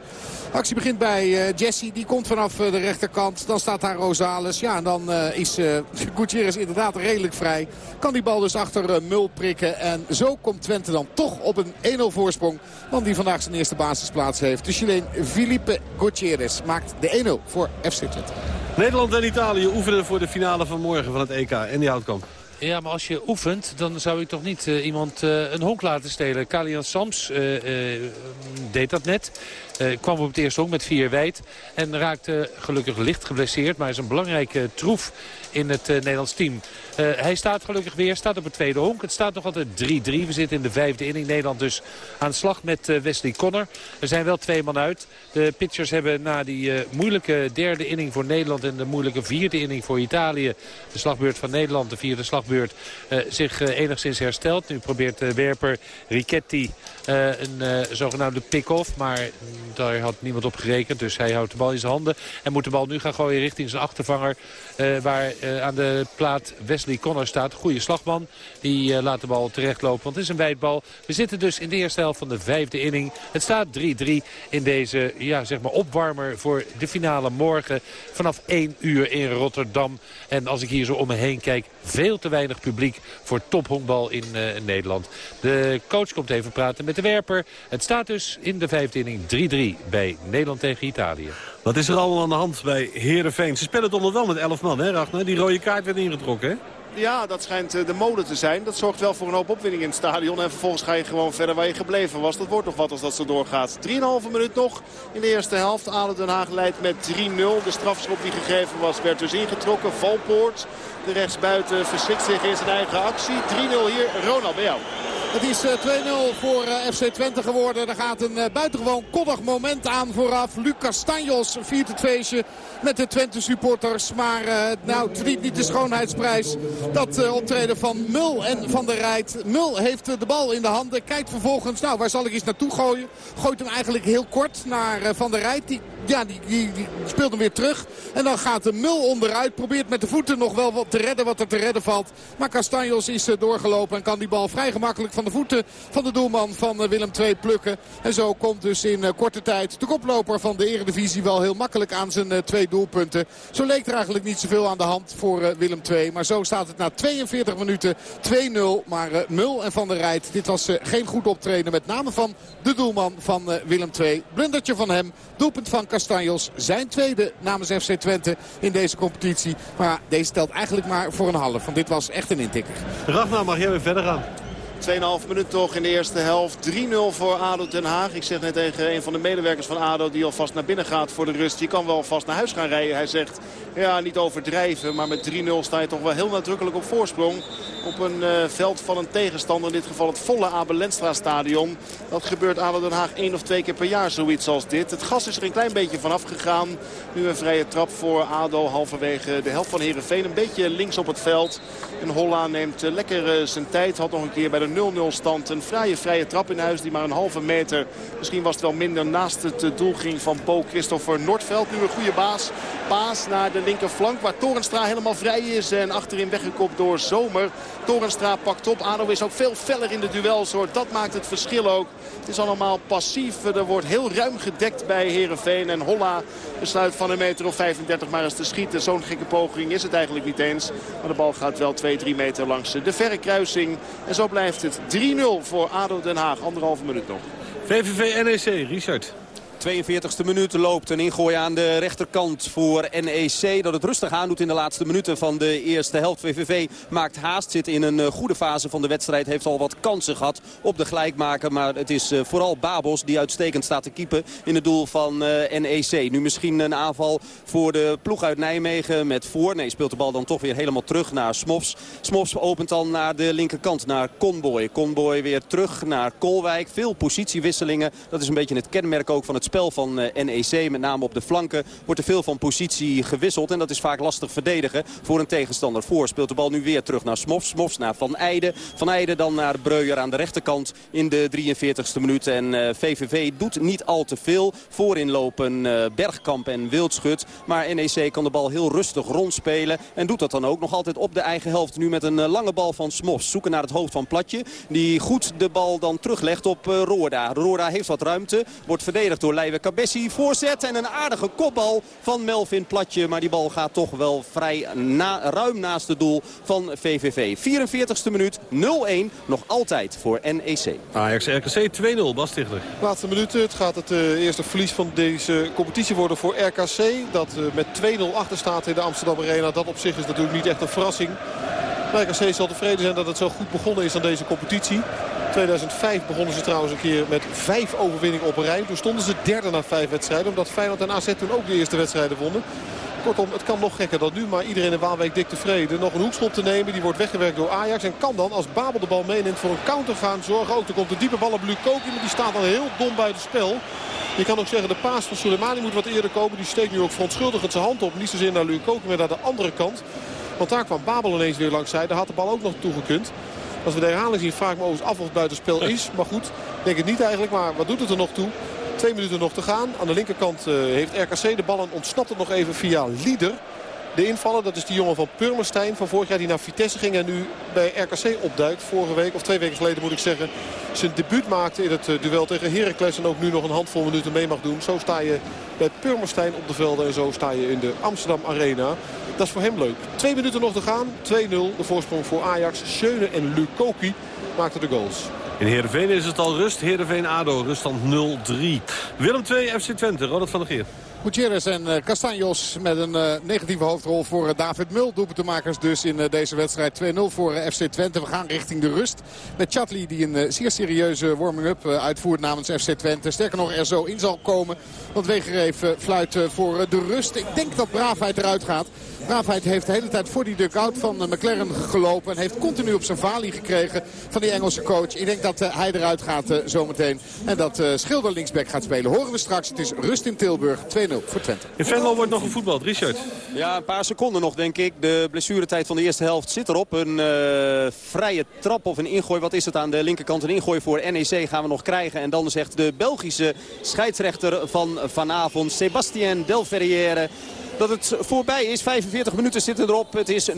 Actie begint bij uh, Jesse. Die komt vanaf de rechterkant. Dan staat daar Rosales. Ja, en dan uh, is uh, Gutierrez inderdaad redelijk vrij. Kan die bal dus achter Mul prikken. En zo komt Twente dan toch op een 1-0 voorsprong. Want die vandaag zijn eerste basisplaats heeft. De Chileen Felipe Gutierrez maakt de 1-0 voor FC Twente. Nederland en Italië oefenen voor de finale van morgen van het EK. En die houtkamp. Ja, maar als je oefent, dan zou ik toch niet uh, iemand uh, een honk laten stelen. Kalian Sams uh, deed dat net. Kwam op het eerste honk met vier wijd. En raakte gelukkig licht geblesseerd. Maar is een belangrijke troef in het Nederlands team. Uh, hij staat gelukkig weer, staat op het tweede honk. Het staat nog altijd 3-3. We zitten in de vijfde inning. Nederland dus aan de slag met Wesley Connor. Er zijn wel twee man uit. De pitchers hebben na die moeilijke derde inning voor Nederland... en de moeilijke vierde inning voor Italië... de slagbeurt van Nederland, de vierde slagbeurt... zich enigszins hersteld. Nu probeert de werper Riquetti een zogenaamde pick-off. Maar daar had niemand op gerekend. Dus hij houdt de bal in zijn handen. En moet de bal nu gaan gooien richting zijn achtervanger... waar aan de plaat Wesley Connor staat. Goede slagman. Die uh, laat de bal terechtlopen. Want het is een wijdbal. We zitten dus in de eerste helft van de vijfde inning. Het staat 3-3 in deze ja, zeg maar opwarmer voor de finale morgen. Vanaf 1 uur in Rotterdam. En als ik hier zo om me heen kijk. Veel te weinig publiek voor tophonkbal in Nederland. De coach komt even praten met de werper. Het staat dus in de vijfde inning 3-3 bij Nederland tegen Italië. Wat is er allemaal aan de hand bij Heerenveen? Ze spelen toch nog wel met 11 man, hè Ragnar? Die rode kaart werd ingetrokken, hè? Ja, dat schijnt eh, de mode te zijn. Dat zorgt wel voor een hoop opwinning in het stadion. En vervolgens ga je gewoon verder waar je gebleven was. Dat wordt nog wat als dat zo doorgaat. 3,5 minuut nog in de eerste helft. ADO Den Haag leidt met 3-0. De strafschop die gegeven was werd dus ingetrokken. Valpoort, de rechtsbuiten, verslikt zich in zijn eigen actie. 3-0 hier. Ronald, bij jou. Het is 2-0 eh, voor eh, FC Twente geworden. Er gaat een buitengewoon koddig moment aan vooraf. Lucas Stanjos viert het feestje met de Twente supporters. Maar nou, het niet de schoonheidsprijs dat optreden van Mul en Van der Rijt. Mul heeft de bal in de handen. Kijkt vervolgens, nou waar zal ik eens naartoe gooien? Gooit hem eigenlijk heel kort naar Van der Rijt. Die, ja, die, speelt hem weer terug. En dan gaat de Mul onderuit. Probeert met de voeten nog wel wat te redden wat er te redden valt. Maar Castanjos is doorgelopen en kan die bal vrij gemakkelijk van de voeten van de doelman van Willem II plukken. En zo komt dus in korte tijd de koploper van de eredivisie wel heel makkelijk aan zijn twee doelpunten. Zo leek er eigenlijk niet zoveel aan de hand voor Willem II. Maar zo staat het na 42 minuten 2-0. Maar Mul en Van der Rijt, dit was geen goed optreden. Met name van de doelman van Willem II. Blundertje van hem. Doelpunt van Castanjos. Zijn tweede namens FC Twente in deze competitie. Maar deze stelt eigenlijk maar voor een half. Want dit was echt een intikker. Ragnar, mag jij weer verder gaan? 2,5 minuut toch in de eerste helft. 3-0 voor ADO Den Haag. Ik zeg net tegen een van de medewerkers van ADO die alvast naar binnen gaat voor de rust. Je kan wel vast naar huis gaan rijden. Hij zegt, ja niet overdrijven. Maar met 3-0 sta je toch wel heel nadrukkelijk op voorsprong. Op een uh, veld van een tegenstander. In dit geval het volle Abel Lenstra stadion. Dat gebeurt ADO Den Haag één of twee keer per jaar zoiets als dit. Het gas is er een klein beetje vanaf gegaan. Nu een vrije trap voor ADO halverwege de helft van Heerenveen. Een beetje links op het veld. En Holla neemt uh, lekker uh, zijn tijd. Had nog een keer bij de 0-0 stand. Een vrije vrije trap in huis die maar een halve meter, misschien was het wel minder, naast het doel ging van Bo Christopher Noordveld. Nu een goede baas. Paas naar de linkerflank waar Torenstra helemaal vrij is en achterin weggekopt door Zomer. Torenstra pakt op. Ado is ook veel feller in de duels. Dat maakt het verschil ook. Het is allemaal passief. Er wordt heel ruim gedekt bij Herenveen. En Holla besluit van een meter of 35 maar eens te schieten. Zo'n gekke poging is het eigenlijk niet eens. Maar de bal gaat wel 2-3 meter langs de verre kruising. En zo blijft het 3-0 voor ADO Den Haag. Anderhalve minuut nog. VVV NEC, Richard. 42e minuut loopt een ingooi aan de rechterkant voor NEC. Dat het rustig aandoet in de laatste minuten van de eerste helft. VVV maakt haast, zit in een goede fase van de wedstrijd. Heeft al wat kansen gehad op de gelijkmaker. Maar het is vooral Babos die uitstekend staat te keepen in het doel van NEC. Nu misschien een aanval voor de ploeg uit Nijmegen met voor. Nee, speelt de bal dan toch weer helemaal terug naar Smofs. Smofs opent dan naar de linkerkant, naar Conboy. Conboy weer terug naar Kolwijk. Veel positiewisselingen. Dat is een beetje het kenmerk ook van het spel van NEC. Met name op de flanken wordt er veel van positie gewisseld. En dat is vaak lastig verdedigen voor een tegenstander. Voor speelt de bal nu weer terug naar Smofs. Smofs naar Van Eijden. Van Eijden dan naar Breuer aan de rechterkant in de 43ste minuut. En VVV doet niet al te veel. Voorin lopen Bergkamp en Wildschut. Maar NEC kan de bal heel rustig rondspelen. En doet dat dan ook nog altijd op de eigen helft. Nu met een lange bal van Smofs. Zoeken naar het hoofd van Platje. Die goed de bal dan teruglegt op Roorda. Roorda heeft wat ruimte. Wordt verdedigd door Leiwe Cabessi. Voorzet en een aardige kopbal van Melvin Platje. Maar die bal gaat toch wel vrij na, ruim naast het doel van VVV. 44ste minuut 0-1. Nog altijd voor NEC. Ajax RKC 2-0. Bas Tichler. Laatste minuten. Het gaat het uh, eerste verlies van deze competitie worden voor RKC. Dat uh, met 2-0 achter staat in de Amsterdam Arena. Dat op zich is natuurlijk niet echt een verrassing. Maar RKC zal tevreden zijn dat het zo goed begonnen is aan deze competitie. 2005 begonnen ze trouwens een keer met vijf overwinningen op een rij. Toen stonden ze derde na vijf wedstrijden. Omdat Feyenoord en AZ toen ook de eerste wedstrijden wonnen. Kortom, het kan nog gekker dan nu. Maar iedereen in Waalwijk dik tevreden. Nog een hoekschop te nemen. Die wordt weggewerkt door Ajax. En kan dan, als Babel de bal meeneemt, voor een counter gaan zorgen. Ook er komt de diepe bal op Lukoki. Maar die staat dan heel dom buiten spel. Je kan ook zeggen, de paas van Soleimani moet wat eerder komen. Die steekt nu ook verontschuldigend zijn hand op. Niet zozeer naar Lukoki, maar naar de andere kant. Want daar kwam Babel ineens weer langs zij. Daar had de bal ook nog toegekund. Als we de herhaling zien, vraag ik me overigens af of het buitenspel is. Maar goed, denk het niet eigenlijk. Maar wat doet het er nog toe? Twee minuten nog te gaan. Aan de linkerkant uh, heeft RKC de bal en ontsnapt het nog even via Lieder. De invaller, dat is die jongen van Purmerstein van vorig jaar die naar Vitesse ging. En nu bij RKC opduikt. Vorige week, of twee weken geleden moet ik zeggen, zijn debuut maakte in het uh, duel tegen Heracles. En ook nu nog een handvol minuten mee mag doen. Zo sta je bij Purmerstein op de velden en zo sta je in de Amsterdam Arena. Dat is voor hem leuk. Twee minuten nog te gaan. 2-0 de voorsprong voor Ajax. Schöne en Lukoki maakten de goals. In Heerenveen is het al rust. Heerenveen-ADO, ruststand 0-3. Willem 2, FC Twente, Ronald van der Geer. Gutierrez en uh, Castanjos met een uh, negatieve hoofdrol voor uh, David Mul. Doelpuntenmakers dus in deze wedstrijd 2-0 voor FC Twente. We gaan richting de rust met Chatli die een zeer serieuze warming-up uitvoert namens FC Twente. Sterker nog er zo in zal komen. Want Wegereef fluit voor de rust. Ik denk dat Braafheid eruit gaat. Braafheid heeft de hele tijd voor die dugout van McLaren gelopen. En heeft continu op zijn valie gekregen van die Engelse coach. Ik denk dat hij eruit gaat zometeen. En dat Schilder linksback gaat spelen. Horen we straks. Het is rust in Tilburg 2-0 voor Twente. In Venlo wordt nog een voetbal. Richard. Ja, een paar seconden nog denk ik. De blessuretijd van de eerste helft zit erop. Een uh, vrije trap of een ingooi. Wat is het aan de linkerkant? Een ingooi voor NEC gaan we nog krijgen. En dan zegt de Belgische scheidsrechter van vanavond, Sebastien Delferrière dat het voorbij is. 45 minuten zitten erop. Het is 0-1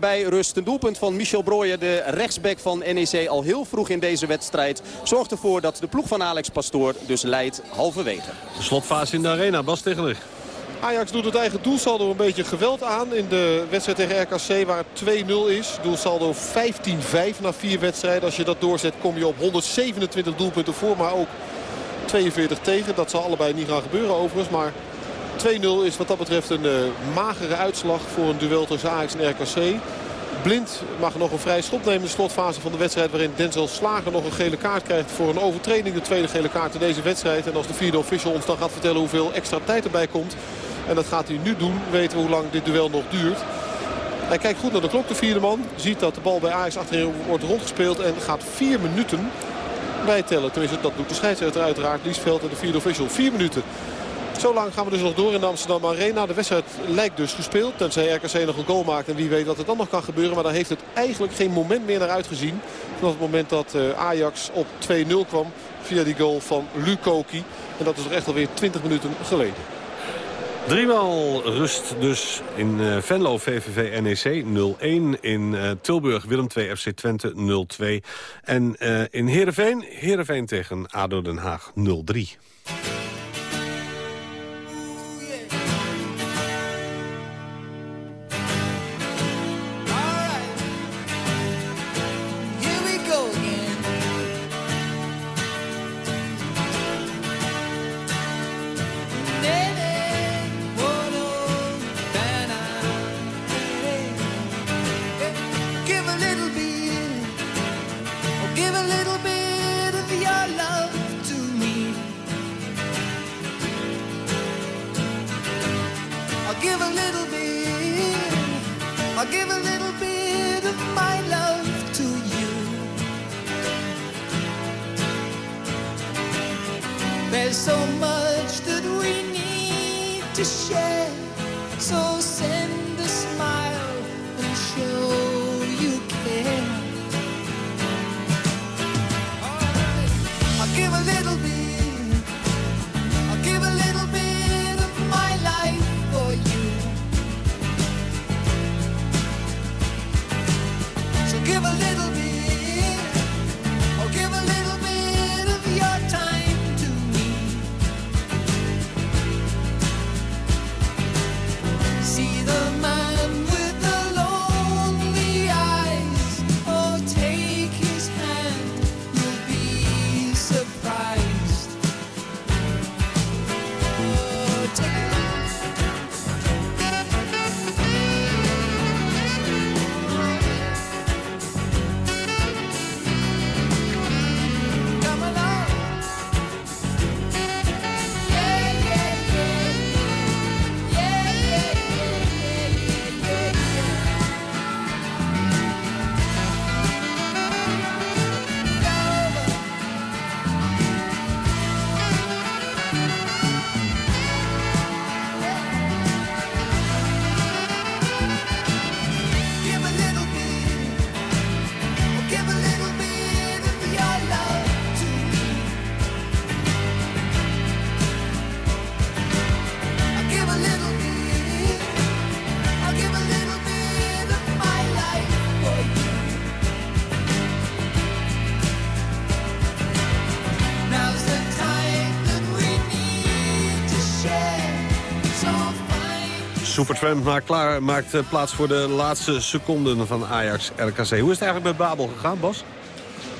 bij rust. Een doelpunt van Michel Brooijer, de rechtsback van NEC, al heel vroeg in deze wedstrijd. Zorgt ervoor dat de ploeg van Alex Pastoor dus leidt halverwege. De slotfase in de arena, Bas Tegeler. Ajax doet het eigen doelsaldo een beetje geweld aan in de wedstrijd tegen RKC waar het 2-0 is. Doelsaldo 15-5 na vier wedstrijden. Als je dat doorzet kom je op 127 doelpunten voor, maar ook 42 tegen. Dat zal allebei niet gaan gebeuren overigens, maar 2-0 is wat dat betreft een uh, magere uitslag voor een duel tussen Ajax en RKC. Blind mag nog een vrij schop nemen in de slotfase van de wedstrijd... waarin Denzel Slager nog een gele kaart krijgt voor een overtreding. De tweede gele kaart in deze wedstrijd. En als de vierde official ons dan gaat vertellen hoeveel extra tijd erbij komt... en dat gaat hij nu doen, weten we hoe lang dit duel nog duurt. Hij kijkt goed naar de klok, de vierde man. Ziet dat de bal bij Ajax achterin wordt rondgespeeld en gaat vier minuten bijtellen. Tenminste, dat doet de scheidsrechter uiteraard. Liesveld en de vierde official. Vier minuten. Zo lang gaan we dus nog door in de Amsterdam Arena. De wedstrijd lijkt dus gespeeld. Tenzij RKC nog een goal maakt. En wie weet wat er dan nog kan gebeuren. Maar daar heeft het eigenlijk geen moment meer naar uitgezien. Vanaf het moment dat eh, Ajax op 2-0 kwam. Via die goal van Lukoki. En dat is toch echt alweer 20 minuten geleden. Driemaal rust dus in uh, Venlo VVV NEC 0-1. In uh, Tilburg Willem 2 FC Twente 0-2. En in Heerenveen, Heerenveen tegen ADO Den Haag 0-3. Supertramp maakt, klaar, maakt eh, plaats voor de laatste seconden van Ajax-RKC. Hoe is het eigenlijk met Babel gegaan, Bas?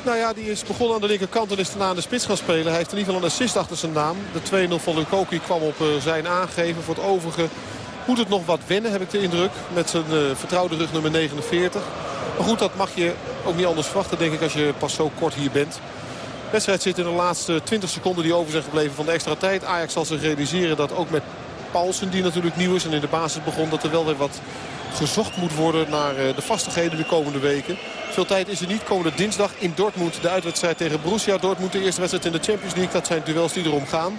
Nou ja, die is begonnen aan de linkerkant en is daarna aan de spits gaan spelen. Hij heeft in ieder geval een assist achter zijn naam. De 2-0 van Lukoki kwam op eh, zijn aangeven. Voor het overige moet het nog wat wennen, heb ik de indruk. Met zijn eh, vertrouwde rug nummer 49. Maar goed, dat mag je ook niet anders verwachten, denk ik, als je pas zo kort hier bent. De wedstrijd zit in de laatste 20 seconden die over zijn gebleven van de extra tijd. Ajax zal zich realiseren dat ook met Paulsen, die natuurlijk nieuw is en in de basis begon... dat er wel weer wat gezocht moet worden naar eh, de vastigheden de komende weken. Veel tijd is er niet. Komende dinsdag in Dortmund de uitwedstrijd tegen Borussia Dortmund. De eerste wedstrijd in de Champions League. Dat zijn duels die erom gaan.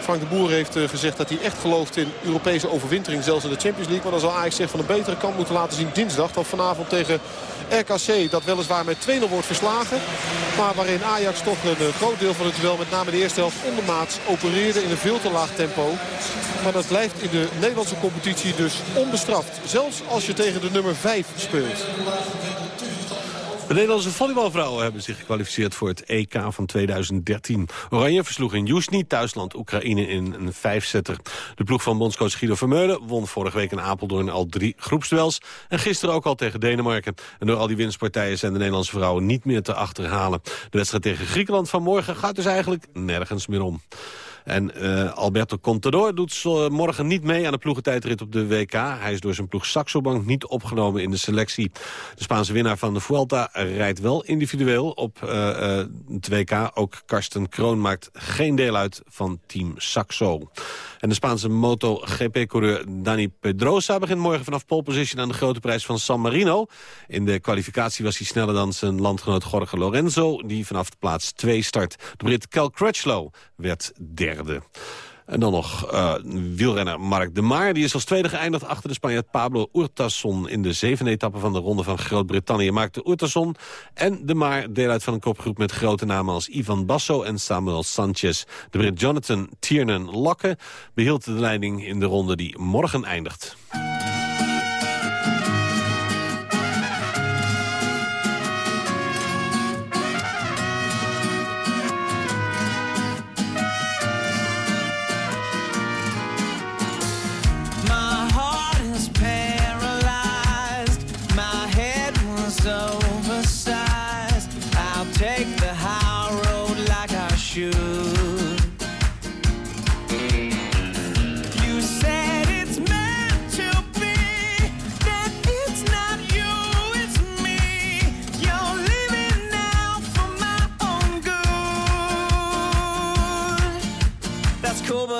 Frank de Boer heeft eh, gezegd dat hij echt gelooft in Europese overwintering. Zelfs in de Champions League. Maar dan zal Ajax zich van een betere kant moeten laten zien dinsdag. Dan vanavond tegen RKC. Dat weliswaar met 2-0 wordt verslagen. Maar waarin Ajax toch een eh, groot deel van het duel. Met name de eerste helft ondermaats opereerde in een veel te laag tempo. Maar dat blijft in de Nederlandse competitie dus onbestraft. Zelfs als je tegen de nummer 5 speelt. De Nederlandse volleybalvrouwen hebben zich gekwalificeerd voor het EK van 2013. Oranje versloeg in Yuzhny thuisland Oekraïne in een vijfzetter. De ploeg van bondscoach Guido Vermeulen won vorige week in Apeldoorn al drie groepsduels. En gisteren ook al tegen Denemarken. En door al die winstpartijen zijn de Nederlandse vrouwen niet meer te achterhalen. De wedstrijd tegen Griekenland vanmorgen gaat dus eigenlijk nergens meer om. En eh, Alberto Contador doet zo- morgen niet mee aan de ploegentijdrit op de WK. Hij is door zijn ploeg Saxo Bank niet opgenomen in de selectie. De Spaanse winnaar van de Vuelta rijdt wel individueel op eh, eh, het WK. Ook Karsten Kroon maakt geen deel uit van team Saxo. En de Spaanse MotoGP-coureur Dani Pedrosa begint morgen vanaf pole position aan de grote prijs van San Marino. In de kwalificatie was hij sneller dan zijn landgenoot Jorge Lorenzo, die vanaf plaats 2 start. De Brit Cal Crutchlow werd derde. En dan nog eh, wielrenner Mark de Maar. Die is als tweede geëindigd achter de Spanjaard Pablo Urtason... in de zevende etappe van de Ronde van Groot-Brittannië. Maakte Urtason en de Maar deel uit van een kopgroep... met grote namen als Ivan Basso en Samuel Sanchez. De Brit Jonathan Tiernan Locke behield de leiding in de ronde die morgen eindigt.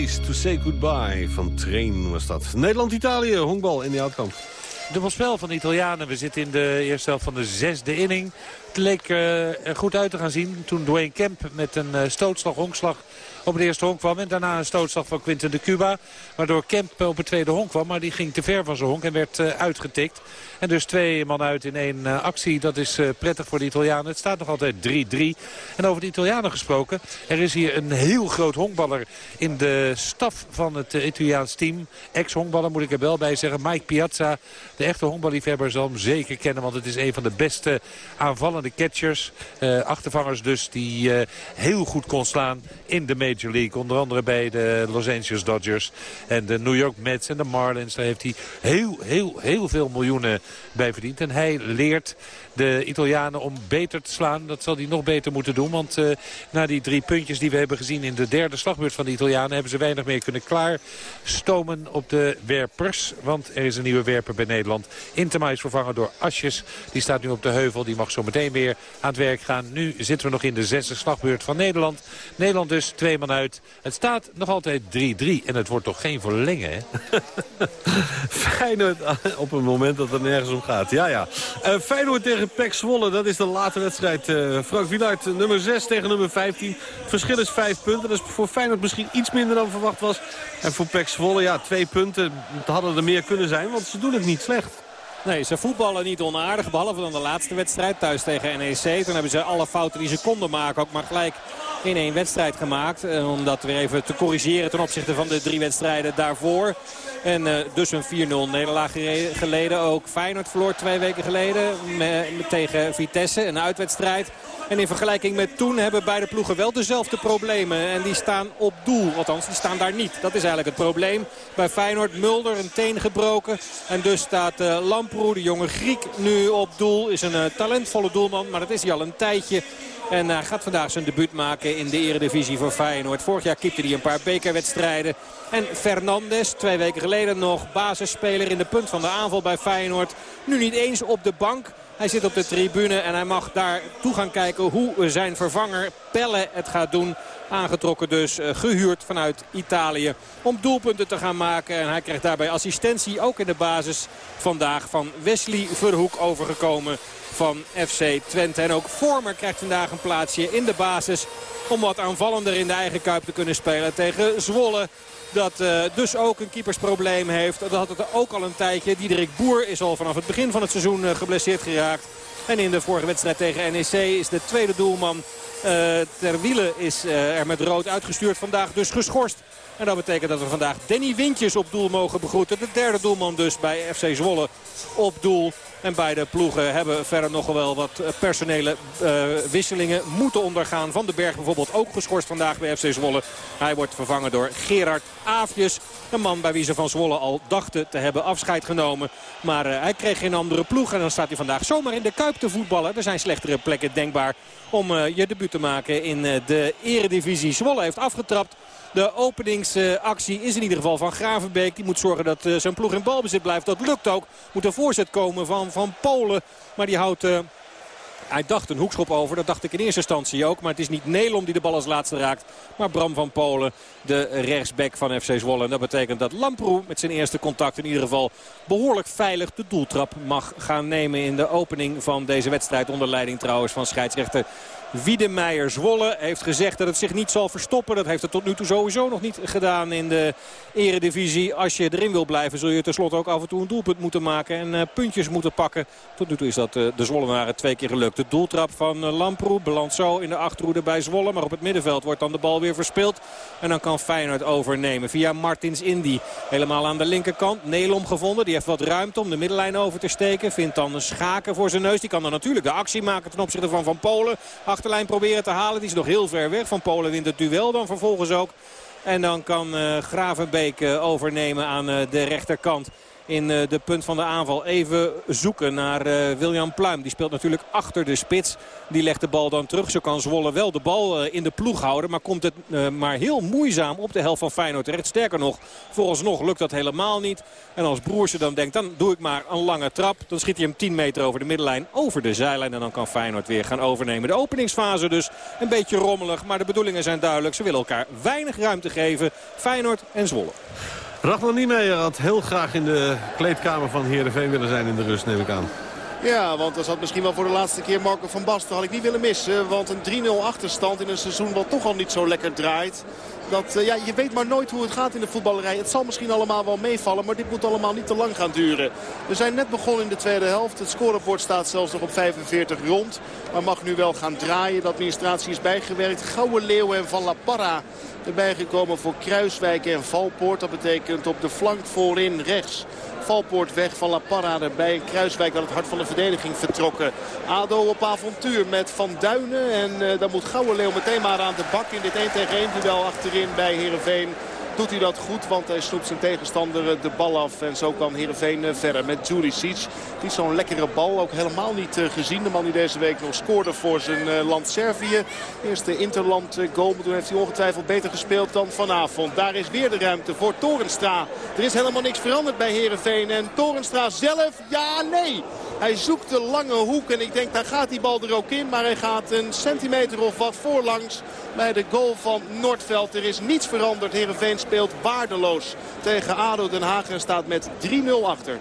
50 Ways to Say Goodbye van Train was dat. Nederland-Italië, honkbal in de outkamp. Dubbel spel van de Italianen. We zitten in de eerste helft van de zesde inning. Het leek eh, er goed uit te gaan zien toen Dwayne Kemp met een eh, stootslag, honkslag op het eerste honk kwam. En daarna een stootslag van Quinten de Cuba. Waardoor Kemp op het tweede honk kwam. Maar die ging te ver van zijn honk en werd eh, uitgetikt. En dus twee man uit in één eh, actie. Dat is eh, prettig voor de Italianen. Het staat nog altijd 3-3. En over de Italianen gesproken. Er is hier een heel groot honkballer in de staf van het Italiaans team. Ex-honkballer moet ik er wel bij zeggen. Mike Piazza. De echte honkballiefhebber zal hem zeker kennen. Want het is een van de beste aanvallende catchers. Achtervangers dus die heel goed kon slaan in de Major League. Onder andere bij de Los Angeles Dodgers en de New York Mets en de Marlins. Daar heeft hij heel, heel, heel veel miljoenen bij verdiend. En hij leert de Italianen om beter te slaan. Dat zal hij nog beter moeten doen. Want eh, na die drie puntjes die we hebben gezien in de derde slagbeurt van de Italianen... hebben ze weinig meer kunnen klaarstomen op de werpers. Want er is een nieuwe werper bij Nederland. Intema is vervangen door Asjes. Die staat nu op de heuvel. Die mag zo meteen weer aan het werk gaan. Nu zitten we nog in de zesde slagbeurt van Nederland. Nederland dus twee uit. Het staat nog altijd 3-3. En het wordt toch geen verlengen, hè? Feyenoord op een moment dat het nergens om gaat. Ja, ja. Eh, Feyenoord tegen Pek Zwolle, dat is de late wedstrijd. Eh, Frank Wielaert, eh, nummer 6 tegen nummer 15. Het verschil is 5 punten. Dat is voor Feyenoord misschien iets minder dan verwacht was. En voor Pek Zwolle, ja, twee punten. Het hadden er meer kunnen zijn, want ze doen het niet slecht. Nee, ze voetballen niet onaardig. Behalve dan de laatste wedstrijd thuis tegen NEC. Toen hebben ze alle fouten die ze konden maken ook maar gelijk in één wedstrijd gemaakt. Eh, Om dat weer even te corrigeren ten opzichte van de drie wedstrijden daarvoor. En eh, dus een 4-0 nederlaag geleden. Ook Feyenoord verloor twee weken geleden tegen Vitesse. Een uitwedstrijd. En in vergelijking met toen hebben beide ploegen wel dezelfde problemen. En die staan op doel. Althans, die staan daar niet. Dat is eigenlijk het probleem. Bij Feyenoord Mulder een teen gebroken. En dus staat eh Lamproe, de jonge Griek, nu op doel. Is een eh, talentvolle doelman, maar dat is hij al een tijdje. En hij gaat vandaag zijn debuut maken in de eredivisie voor Feyenoord. Vorig jaar keepte hij een paar bekerwedstrijden. En Fernandes, twee weken geleden nog basisspeler in de punt van de aanval bij Feyenoord. Nu niet eens op de bank. Hij zit op de tribune en hij mag daar toe gaan kijken hoe zijn vervanger Pelle het gaat doen. Aangetrokken dus, eh, gehuurd vanuit Italië om doelpunten te gaan maken. En hij krijgt daarbij assistentie, ook in de basis vandaag van Wesley Verhoek overgekomen van FC Twente. En ook Vormer krijgt vandaag een plaatsje in de basis om wat aanvallender in de eigen kuip te kunnen spelen tegen Zwolle. Dat eh, dus ook een keepersprobleem heeft. Dat had het ook al een tijdje. Diederik Boer is al vanaf het begin van het seizoen eh, geblesseerd geraakt. En in de vorige wedstrijd tegen NEC is de tweede doelman uh, ter is uh, er met rood uitgestuurd. Vandaag dus geschorst. En dat betekent dat we vandaag Danny Wintjes op doel mogen begroeten. De derde doelman dus bij FC Zwolle op doel. En beide ploegen hebben verder nog wel wat personele uh, wisselingen moeten ondergaan. Van den Berg bijvoorbeeld ook geschorst vandaag bij FC Zwolle. Hij wordt vervangen door Gerard Aafjes. Een man bij wie ze van Zwolle al dachten te hebben afscheid genomen. Maar uh, hij kreeg geen andere ploeg. En dan staat hij vandaag zomaar in de Kuip te voetballen. Er zijn slechtere plekken denkbaar om uh, je debuut te maken in de eredivisie. Zwolle heeft afgetrapt. De openingsactie is in ieder geval van Gravenbeek. Die moet zorgen dat uh, zijn ploeg in balbezit blijft. Dat lukt ook. Moet een voorzet komen van, van Polen. Maar die houdt... Uh, hij dacht een hoekschop over. Dat dacht ik in eerste instantie ook. Maar het is niet Nelom die de bal als laatste raakt. Maar Bram van Polen, de rechtsback van FC Zwolle. En dat betekent dat Lamproe met zijn eerste contact in ieder geval behoorlijk veilig de doeltrap mag gaan nemen in de opening van deze wedstrijd. Onder leiding trouwens van scheidsrechter Wiedemeijer Zwolle heeft gezegd dat het zich niet zal verstoppen. Dat heeft het tot nu toe sowieso nog niet gedaan in de eredivisie. Als je erin wil blijven zul je tenslotte ook af en toe een doelpunt moeten maken. En uh, puntjes moeten pakken. Tot nu toe is dat uh, de Zwollenaren twee keer gelukt. De doeltrap van uh, Lamproe belandt zo in de achterhoede bij Zwolle. Maar op het middenveld wordt dan de bal weer verspeeld. En dan kan Feyenoord overnemen via Martins Indy. Helemaal aan de linkerkant. Nelom gevonden. Die heeft wat ruimte om de middenlijn over te steken. Vindt dan een schaken voor zijn neus. Die kan dan natuurlijk de actie maken ten opzichte van Van Polen achterlijn proberen te halen. Die is nog heel ver weg. Van Polen wint het duel dan vervolgens ook. En dan kan uh, Gravenbeek uh, overnemen aan uh, de rechterkant in de punt van de aanval. Even zoeken naar uh, William Pluim. Die speelt natuurlijk achter de spits. Die legt de bal dan terug. Zo kan Zwolle wel de bal uh, in de ploeg houden. Maar komt het maar heel moeizaam op de helft van Feyenoord terecht. Sterker nog, vooralsnog lukt dat helemaal niet. En als Broersen dan denkt, dan doe ik maar een lange trap. Dan schiet hij hem 10 meter over de middenlijn, over de zijlijn. En dan kan Feyenoord weer gaan overnemen. De openingsfase dus een beetje rommelig. Maar de bedoelingen zijn duidelijk. Ze willen elkaar weinig ruimte geven. Feyenoord en Zwolle. Ragnar Niemeyer had heel graag in de kleedkamer van Heerenveen willen zijn in de rust, neem ik aan. Ja, want dat zat misschien wel voor de laatste keer Marco van Basten. Had ik niet willen missen. Want een 3-0 achterstand in een seizoen wat toch al niet zo lekker draait. Dat, uh, ja, je weet maar nooit hoe het gaat in de voetballerij. Het zal misschien allemaal wel meevallen, maar dit moet allemaal niet te lang gaan duren. We zijn net begonnen in de tweede helft. Het scorebord staat zelfs nog op 45 rond. Maar mag nu wel gaan draaien. De administratie is bijgewerkt. Gouden Leeuwen en Van La Parra erbij gekomen voor Kruiswijk en Valpoort. Dat betekent op de flank voorin rechts. Valpoort weg van La Parra. En Kruiswijk aan het hart van de verdediging vertrokken. ADO op avontuur met Van Duinen. En uh, dan moet Leeuw meteen maar aan de bak in dit 1 tegen 1 duel achterin bij Heerenveen doet hij dat goed. Want hij snoept zijn tegenstander de bal af. En zo kan Heerenveen verder met Juricic. Die zo'n lekkere bal. Ook helemaal niet gezien. De man die deze week nog scoorde voor zijn land Servië. Eerste interland goal. Maar toen heeft hij ongetwijfeld beter gespeeld dan vanavond. Daar is weer de ruimte voor Torenstra. Er is helemaal niks veranderd bij Heerenveen. En Torenstra zelf, ja nee. Hij zoekt de lange hoek en ik denk daar gaat die bal er ook in. Maar hij gaat een centimeter of wat voorlangs bij de goal van Noordveld. Er is niets veranderd. Heerenveen speelt waardeloos tegen ADO Den Haag en staat met 3-0 achter.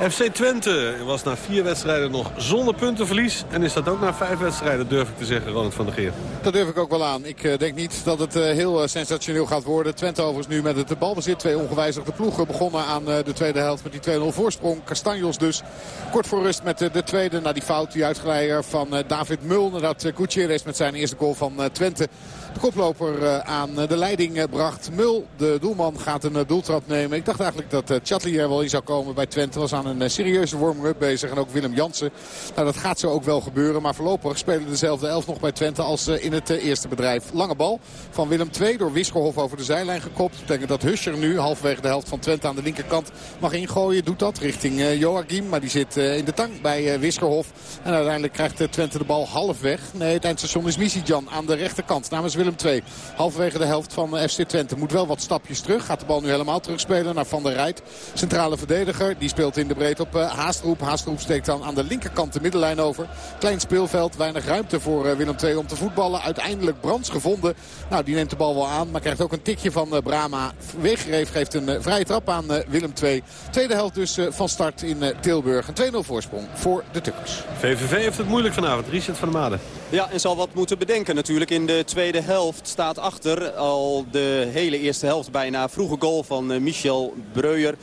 FC Twente was na vier wedstrijden nog zonder puntenverlies. En is dat ook na vijf wedstrijden, durf ik te zeggen, Ronald van der Geer. Dat durf ik ook wel aan. Ik uh, denk niet dat het uh, heel uh, sensationeel gaat worden. Twente overigens nu met het balbezit. Twee ongewijzigde ploegen begonnen aan de tweede helft met die 2-0 voorsprong. Castanjos dus kort voor rust met de tweede. Na die fout, die uitgeleider van David Mul. Nadat Gutierrez met zijn eerste goal van Twente de koploper aan de leiding bracht. Mul, de doelman, gaat een doeltrap nemen. Ik dacht eigenlijk dat Chatli er wel in zou komen bij Twente. Was aan een serieuze warming-up bezig. En ook Willem Jansen. Nou, dat gaat zo ook wel gebeuren. Maar voorlopig spelen dezelfde elf nog bij Twente als in het eerste bedrijf. Lange bal van Willem II door Wiskerhof over de zijlijn gekopt. Dat betekent dat Huscher nu halverwege de helft van Twente aan de linkerkant mag ingooien. Doet dat richting Joachim. Maar die zit in de tang bij Wiskerhof. En uiteindelijk krijgt Twente de bal half weg. Nee, het eindstation is Misijan aan de rechterkant namens Willem II. Halverwege de helft van FC Twente. Moet wel wat stapjes terug. Gaat de bal nu helemaal terugspelen naar Van der Rijt. Centrale verdediger. Die speelt in de breedte op uh, Haastroep. Haastroep steekt dan aan de linkerkant de middenlijn over. Klein speelveld, weinig ruimte voor uh, Willem II om te voetballen. Uiteindelijk Brands gevonden. Nou, die neemt de bal wel aan, maar krijgt ook een tikje van Brama. Wegereef geeft een vrije trap aan Willem II. Tweede helft dus van start in Tilburg. Een 2-0 voorsprong voor de Tukkers. VVV heeft het moeilijk vanavond. Richard van der Maden. Ja, en zal wat moeten bedenken natuurlijk. In de tweede helft staat achter al de hele eerste helft bijna. Vroege goal van Michel Breuer.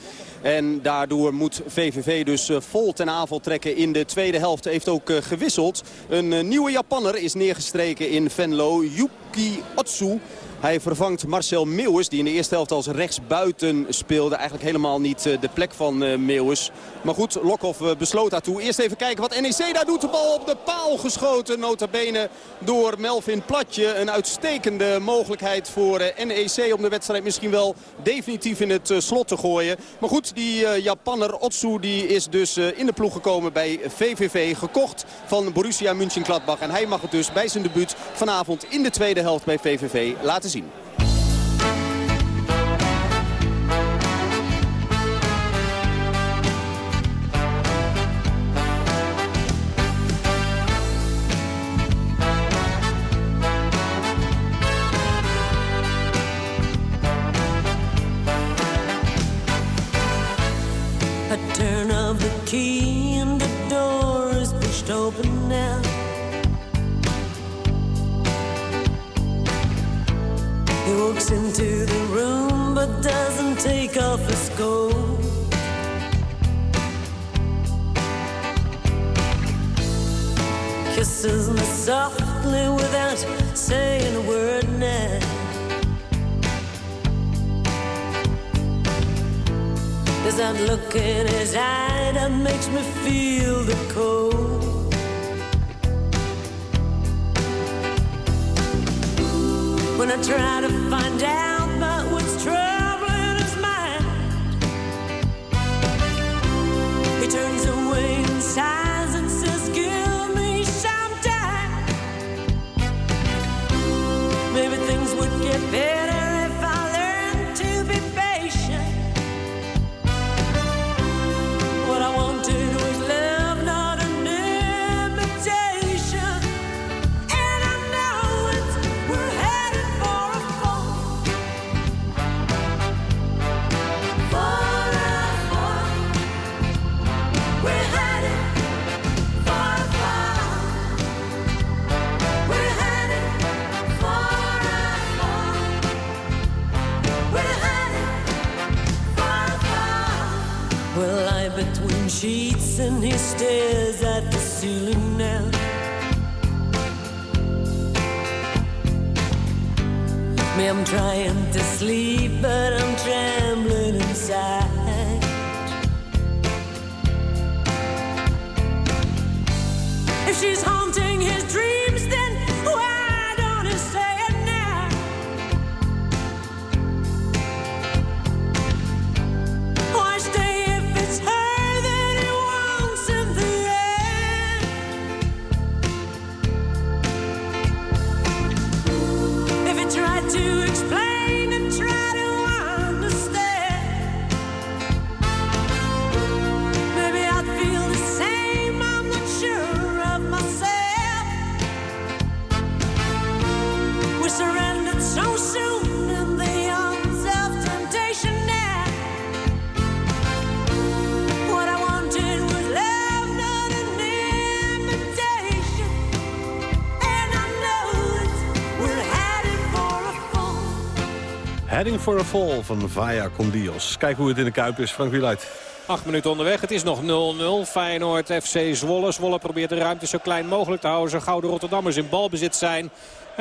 En daardoor moet VVV dus eh, vol ten aanval trekken in de tweede helft. Heeft ook eh, gewisseld. Een eh, nieuwe Japanner is neergestreken in Venlo. Yuki Otsu. Hij vervangt Marcel Meeuwis, die in de eerste helft als rechtsbuiten speelde. Eigenlijk helemaal niet eh, de plek van eh, Meeuwis. Maar goed, Lokhoff eh, besloot daartoe. Eerst even kijken wat NEC daar doet. De bal op de paal geschoten, nota bene door Melvin Platje. Een uitstekende mogelijkheid voor NEC om de wedstrijd misschien wel definitief in het slot te gooien. Maar goed, die Japanner Otsu die is dus in de ploeg gekomen bij VVV. Gekocht van Borussia Mönchengladbach. En hij mag het dus bij zijn debuut vanavond in de tweede helft bij VVV laten zien. Trying to sleep, for a Fall van Vaya Condios. Kijk hoe het in de Kuip is, Frank Wieluid. Acht minuten onderweg. Het is nog 0-0. Feyenoord FC Zwolle. Zwolle probeert de ruimte zo klein mogelijk te houden. Zo gauw de Rotterdammers in balbezit zijn.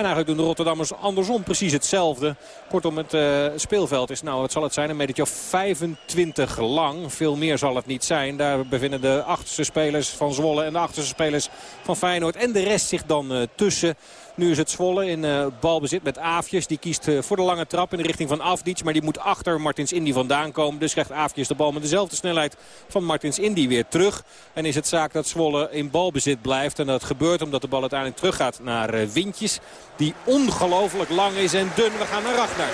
En eigenlijk doen de Rotterdammers andersom precies hetzelfde. Kortom, het eh, speelveld is, nou, wat zal het zijn? Een metertje of 25 lang. Veel meer zal het niet zijn. Daar bevinden de achterste spelers van Zwolle en de achterste spelers van Feyenoord. En de rest zich dan eh, tussen. Nu is het Zwolle in eh, balbezit met Aafjes. Die kiest voor de lange trap in de richting van Afdic. Maar die moet achter Martins Indy vandaan komen. Dus krijgt Aafjes de bal met dezelfde snelheid van Martins Indy weer terug. En is het zaak dat Zwolle in balbezit blijft. En dat gebeurt omdat de bal uiteindelijk teruggaat naar eh, Wintjes. Die ongelooflijk lang is en dun. We gaan naar Ragnar.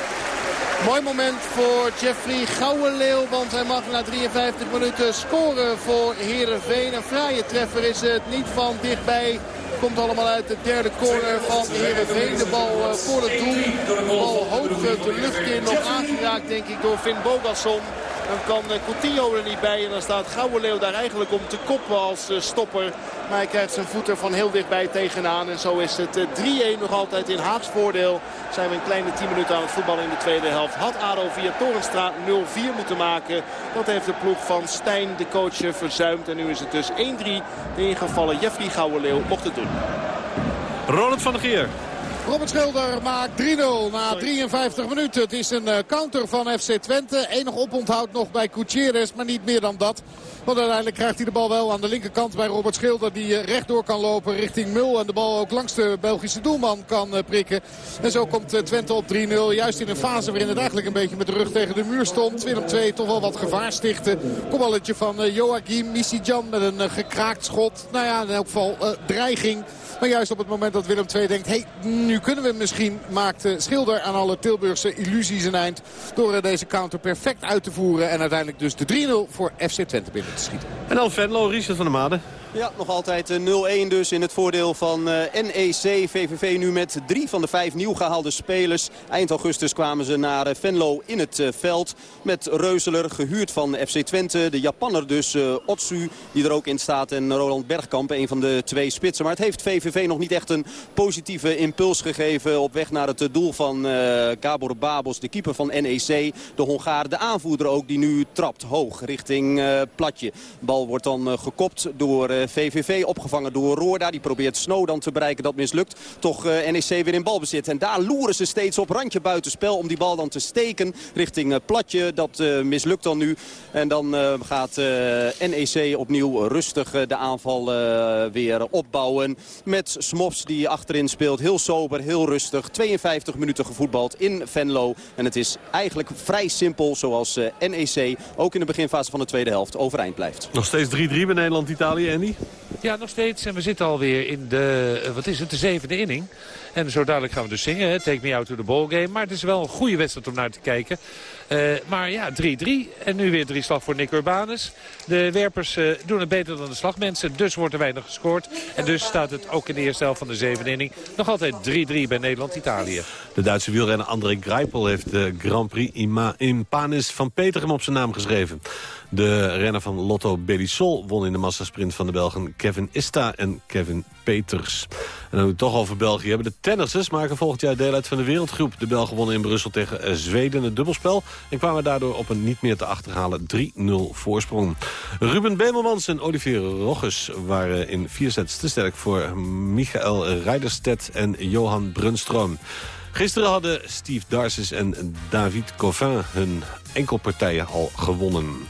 Mooi moment voor Jeffrey Gouwenleeuw. Want hij mag na 53 minuten scoren voor Heerenveen. Een fraaie treffer is het niet van dichtbij. Komt allemaal uit de derde corner van Heerenveen. De bal eh, voor het doel. De bal hoog de lucht in. Nog aangeraakt denk ik door Finn Bogasson. Dan kan eh, Coutinho er niet bij. En dan staat Gouwenleeuw daar eigenlijk om te koppen als eh, stopper. Maar hij krijgt zijn voet er van heel dichtbij tegenaan. En zo is het 3-1 nog altijd in Haags voordeel. Zijn we een kleine 10 minuten aan het voetballen in de tweede helft. Had ADO via Torenstra 0-4 moeten maken. Dat heeft de ploeg van Stijn, de coach, verzuimd. En nu is het dus 1-3. De ingevallen Jeffrey Gouwenleeuw mocht het doen. Ronald van der Geer. Robert Schilder maakt 3-0 na 53 minuten. Het is een counter van FC Twente. Enig oponthoud nog bij Gutierrez, maar niet meer dan dat. Want uiteindelijk krijgt hij de bal wel aan de linkerkant bij Robert Schilder. Die rechtdoor kan lopen richting Mul. En de bal ook langs de Belgische doelman kan prikken. En zo komt Twente op 3-0. Juist in een fase waarin het eigenlijk een beetje met de rug tegen de muur stond. Willem 2 toch wel wat gevaar stichten. Kopballetje van Joachim Misijan met een gekraakt schot. Nou ja, in elk geval dreiging. Maar juist op het moment dat Willem II denkt... hey, nu kunnen we misschien, maakt Schilder aan alle Tilburgse illusies een eind... door deze counter perfect uit te voeren. En uiteindelijk dus de 3-0 voor FC Twente binnen te schieten. En dan Venlo, Richard van der Made. Ja, nog altijd 0-1 dus in het voordeel van NEC. VVV nu met drie van de vijf nieuw gehaalde spelers. Eind augustus kwamen ze naar Venlo in het veld. Met Reuzeler, gehuurd van FC Twente. De Japanner dus, Otsu, die er ook in staat. En Roland Bergkamp, een van de twee spitsen. Maar het heeft VVV nog niet echt een positieve impuls gegeven... op weg naar het doel van Gabor Babos, de keeper van NEC. De Hongaar, de aanvoerder ook, die nu trapt hoog richting Platje. Bal wordt dan gekopt door VVV opgevangen door Roorda. Die probeert Snow dan te bereiken. Dat mislukt. Toch NEC weer in balbezit. En daar loeren ze steeds op randje buitenspel om die bal dan te steken richting Platje. Dat mislukt dan nu. En dan gaat NEC opnieuw rustig de aanval weer opbouwen. Met Smofs die achterin speelt. Heel sober, heel rustig. 52 minuten gevoetbald in Venlo. En het is eigenlijk vrij simpel zoals NEC ook in de beginfase van de tweede helft overeind blijft. Nog steeds 3-3 bij Nederland-Italië, Ja, nog steeds. En we zitten alweer in de, wat is het, de zevende inning. En zo dadelijk gaan we dus zingen, hè? Take Me Out to the Ball Game. Maar het is wel een goede wedstrijd om naar te kijken. Uh, maar ja, 3-3. En nu weer drie slag voor Nick Urbanus. De werpers uh, doen het beter dan de slagmensen. Dus wordt er weinig gescoord. En dus staat het ook in de eerste helft van de zevende inning. Nog altijd 3-3 bij Nederland-Italië. De Duitse wielrenner André Greipel heeft de Grand Prix Impanis van Petergem op zijn naam geschreven. De renner van Lotto Belisol won in de massasprint van de Belgen Kevin Ista en Kevin Peters. En dan toch over België hebben. De tennissers maken volgend jaar deel uit van de wereldgroep. De Belgen wonnen in Brussel tegen Zweden het dubbelspel... en kwamen daardoor op een niet meer te achterhalen 3-0 voorsprong. Ruben Bemelmans en Olivier Rogges waren in vier sets te sterk... voor Michael Rijderstedt en Johan Brunstroom. Gisteren hadden Steve Darcis en David Coffin hun enkelpartijen al gewonnen.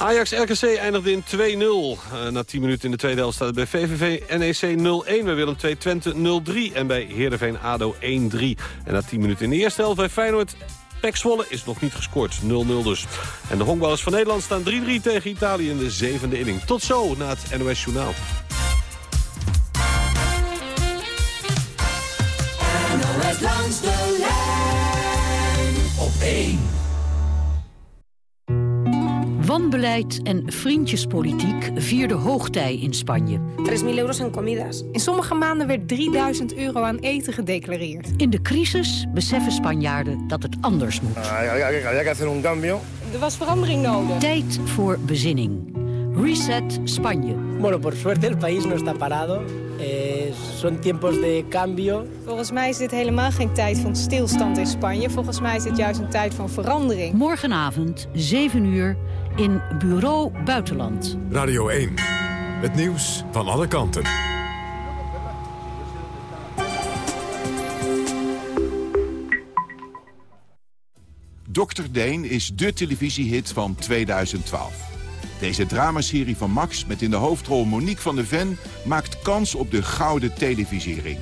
Ajax-RKC eindigde in 2-0. Uh, na 10 minuten in de tweede helft staat het bij VVV NEC 0-1. Bij Willem 2 Twente 0-3. En bij Heerenveen ADO 1-3. En na 10 minuten in de eerste helft bij Feyenoord... Pek Zwolle is nog niet gescoord. 0-0 dus. En de honkballers van Nederland staan 3-3 tegen Italië in de zevende inning. Tot zo na het NOS Journaal. NOS langs de lijn op 1. Wanbeleid en vriendjespolitiek vierden hoogtij in Spanje. 3.000 euro's en comidas. In sommige maanden werd 3000 euro aan eten gedeclareerd. In de crisis beseffen Spanjaarden dat het anders moet. Er was verandering nodig. Tijd voor bezinning. Reset Spanje. Bueno, por suerte el país no está parado. Eh, son tiempos de cambio. Volgens mij is dit helemaal geen tijd van stilstand in Spanje. Volgens mij is dit juist een tijd van verandering. Morgenavond, 7 uur, in Bureau Buitenland. Radio 1. Het nieuws van alle kanten. Dr. Deen is de televisiehit van 2012. Deze dramaserie van Max met in de hoofdrol Monique van der Ven... maakt kans op de gouden televisiering.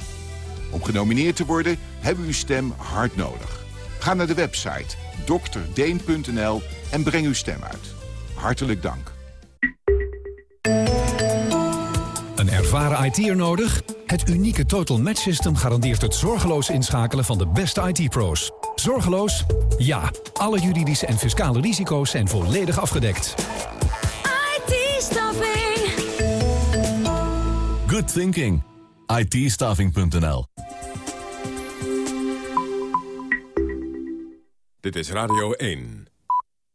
Om genomineerd te worden hebben we uw stem hard nodig. Ga naar de website drdeen.nl en breng uw stem uit. Hartelijk dank. Een ervaren IT'er nodig? Het unieke Total Match System garandeert het zorgeloos inschakelen van de beste IT-pro's. Zorgeloos? Ja. Alle juridische en fiscale risico's zijn volledig afgedekt. IT-staffing. Good thinking. IT-staffing.nl Dit is Radio 1.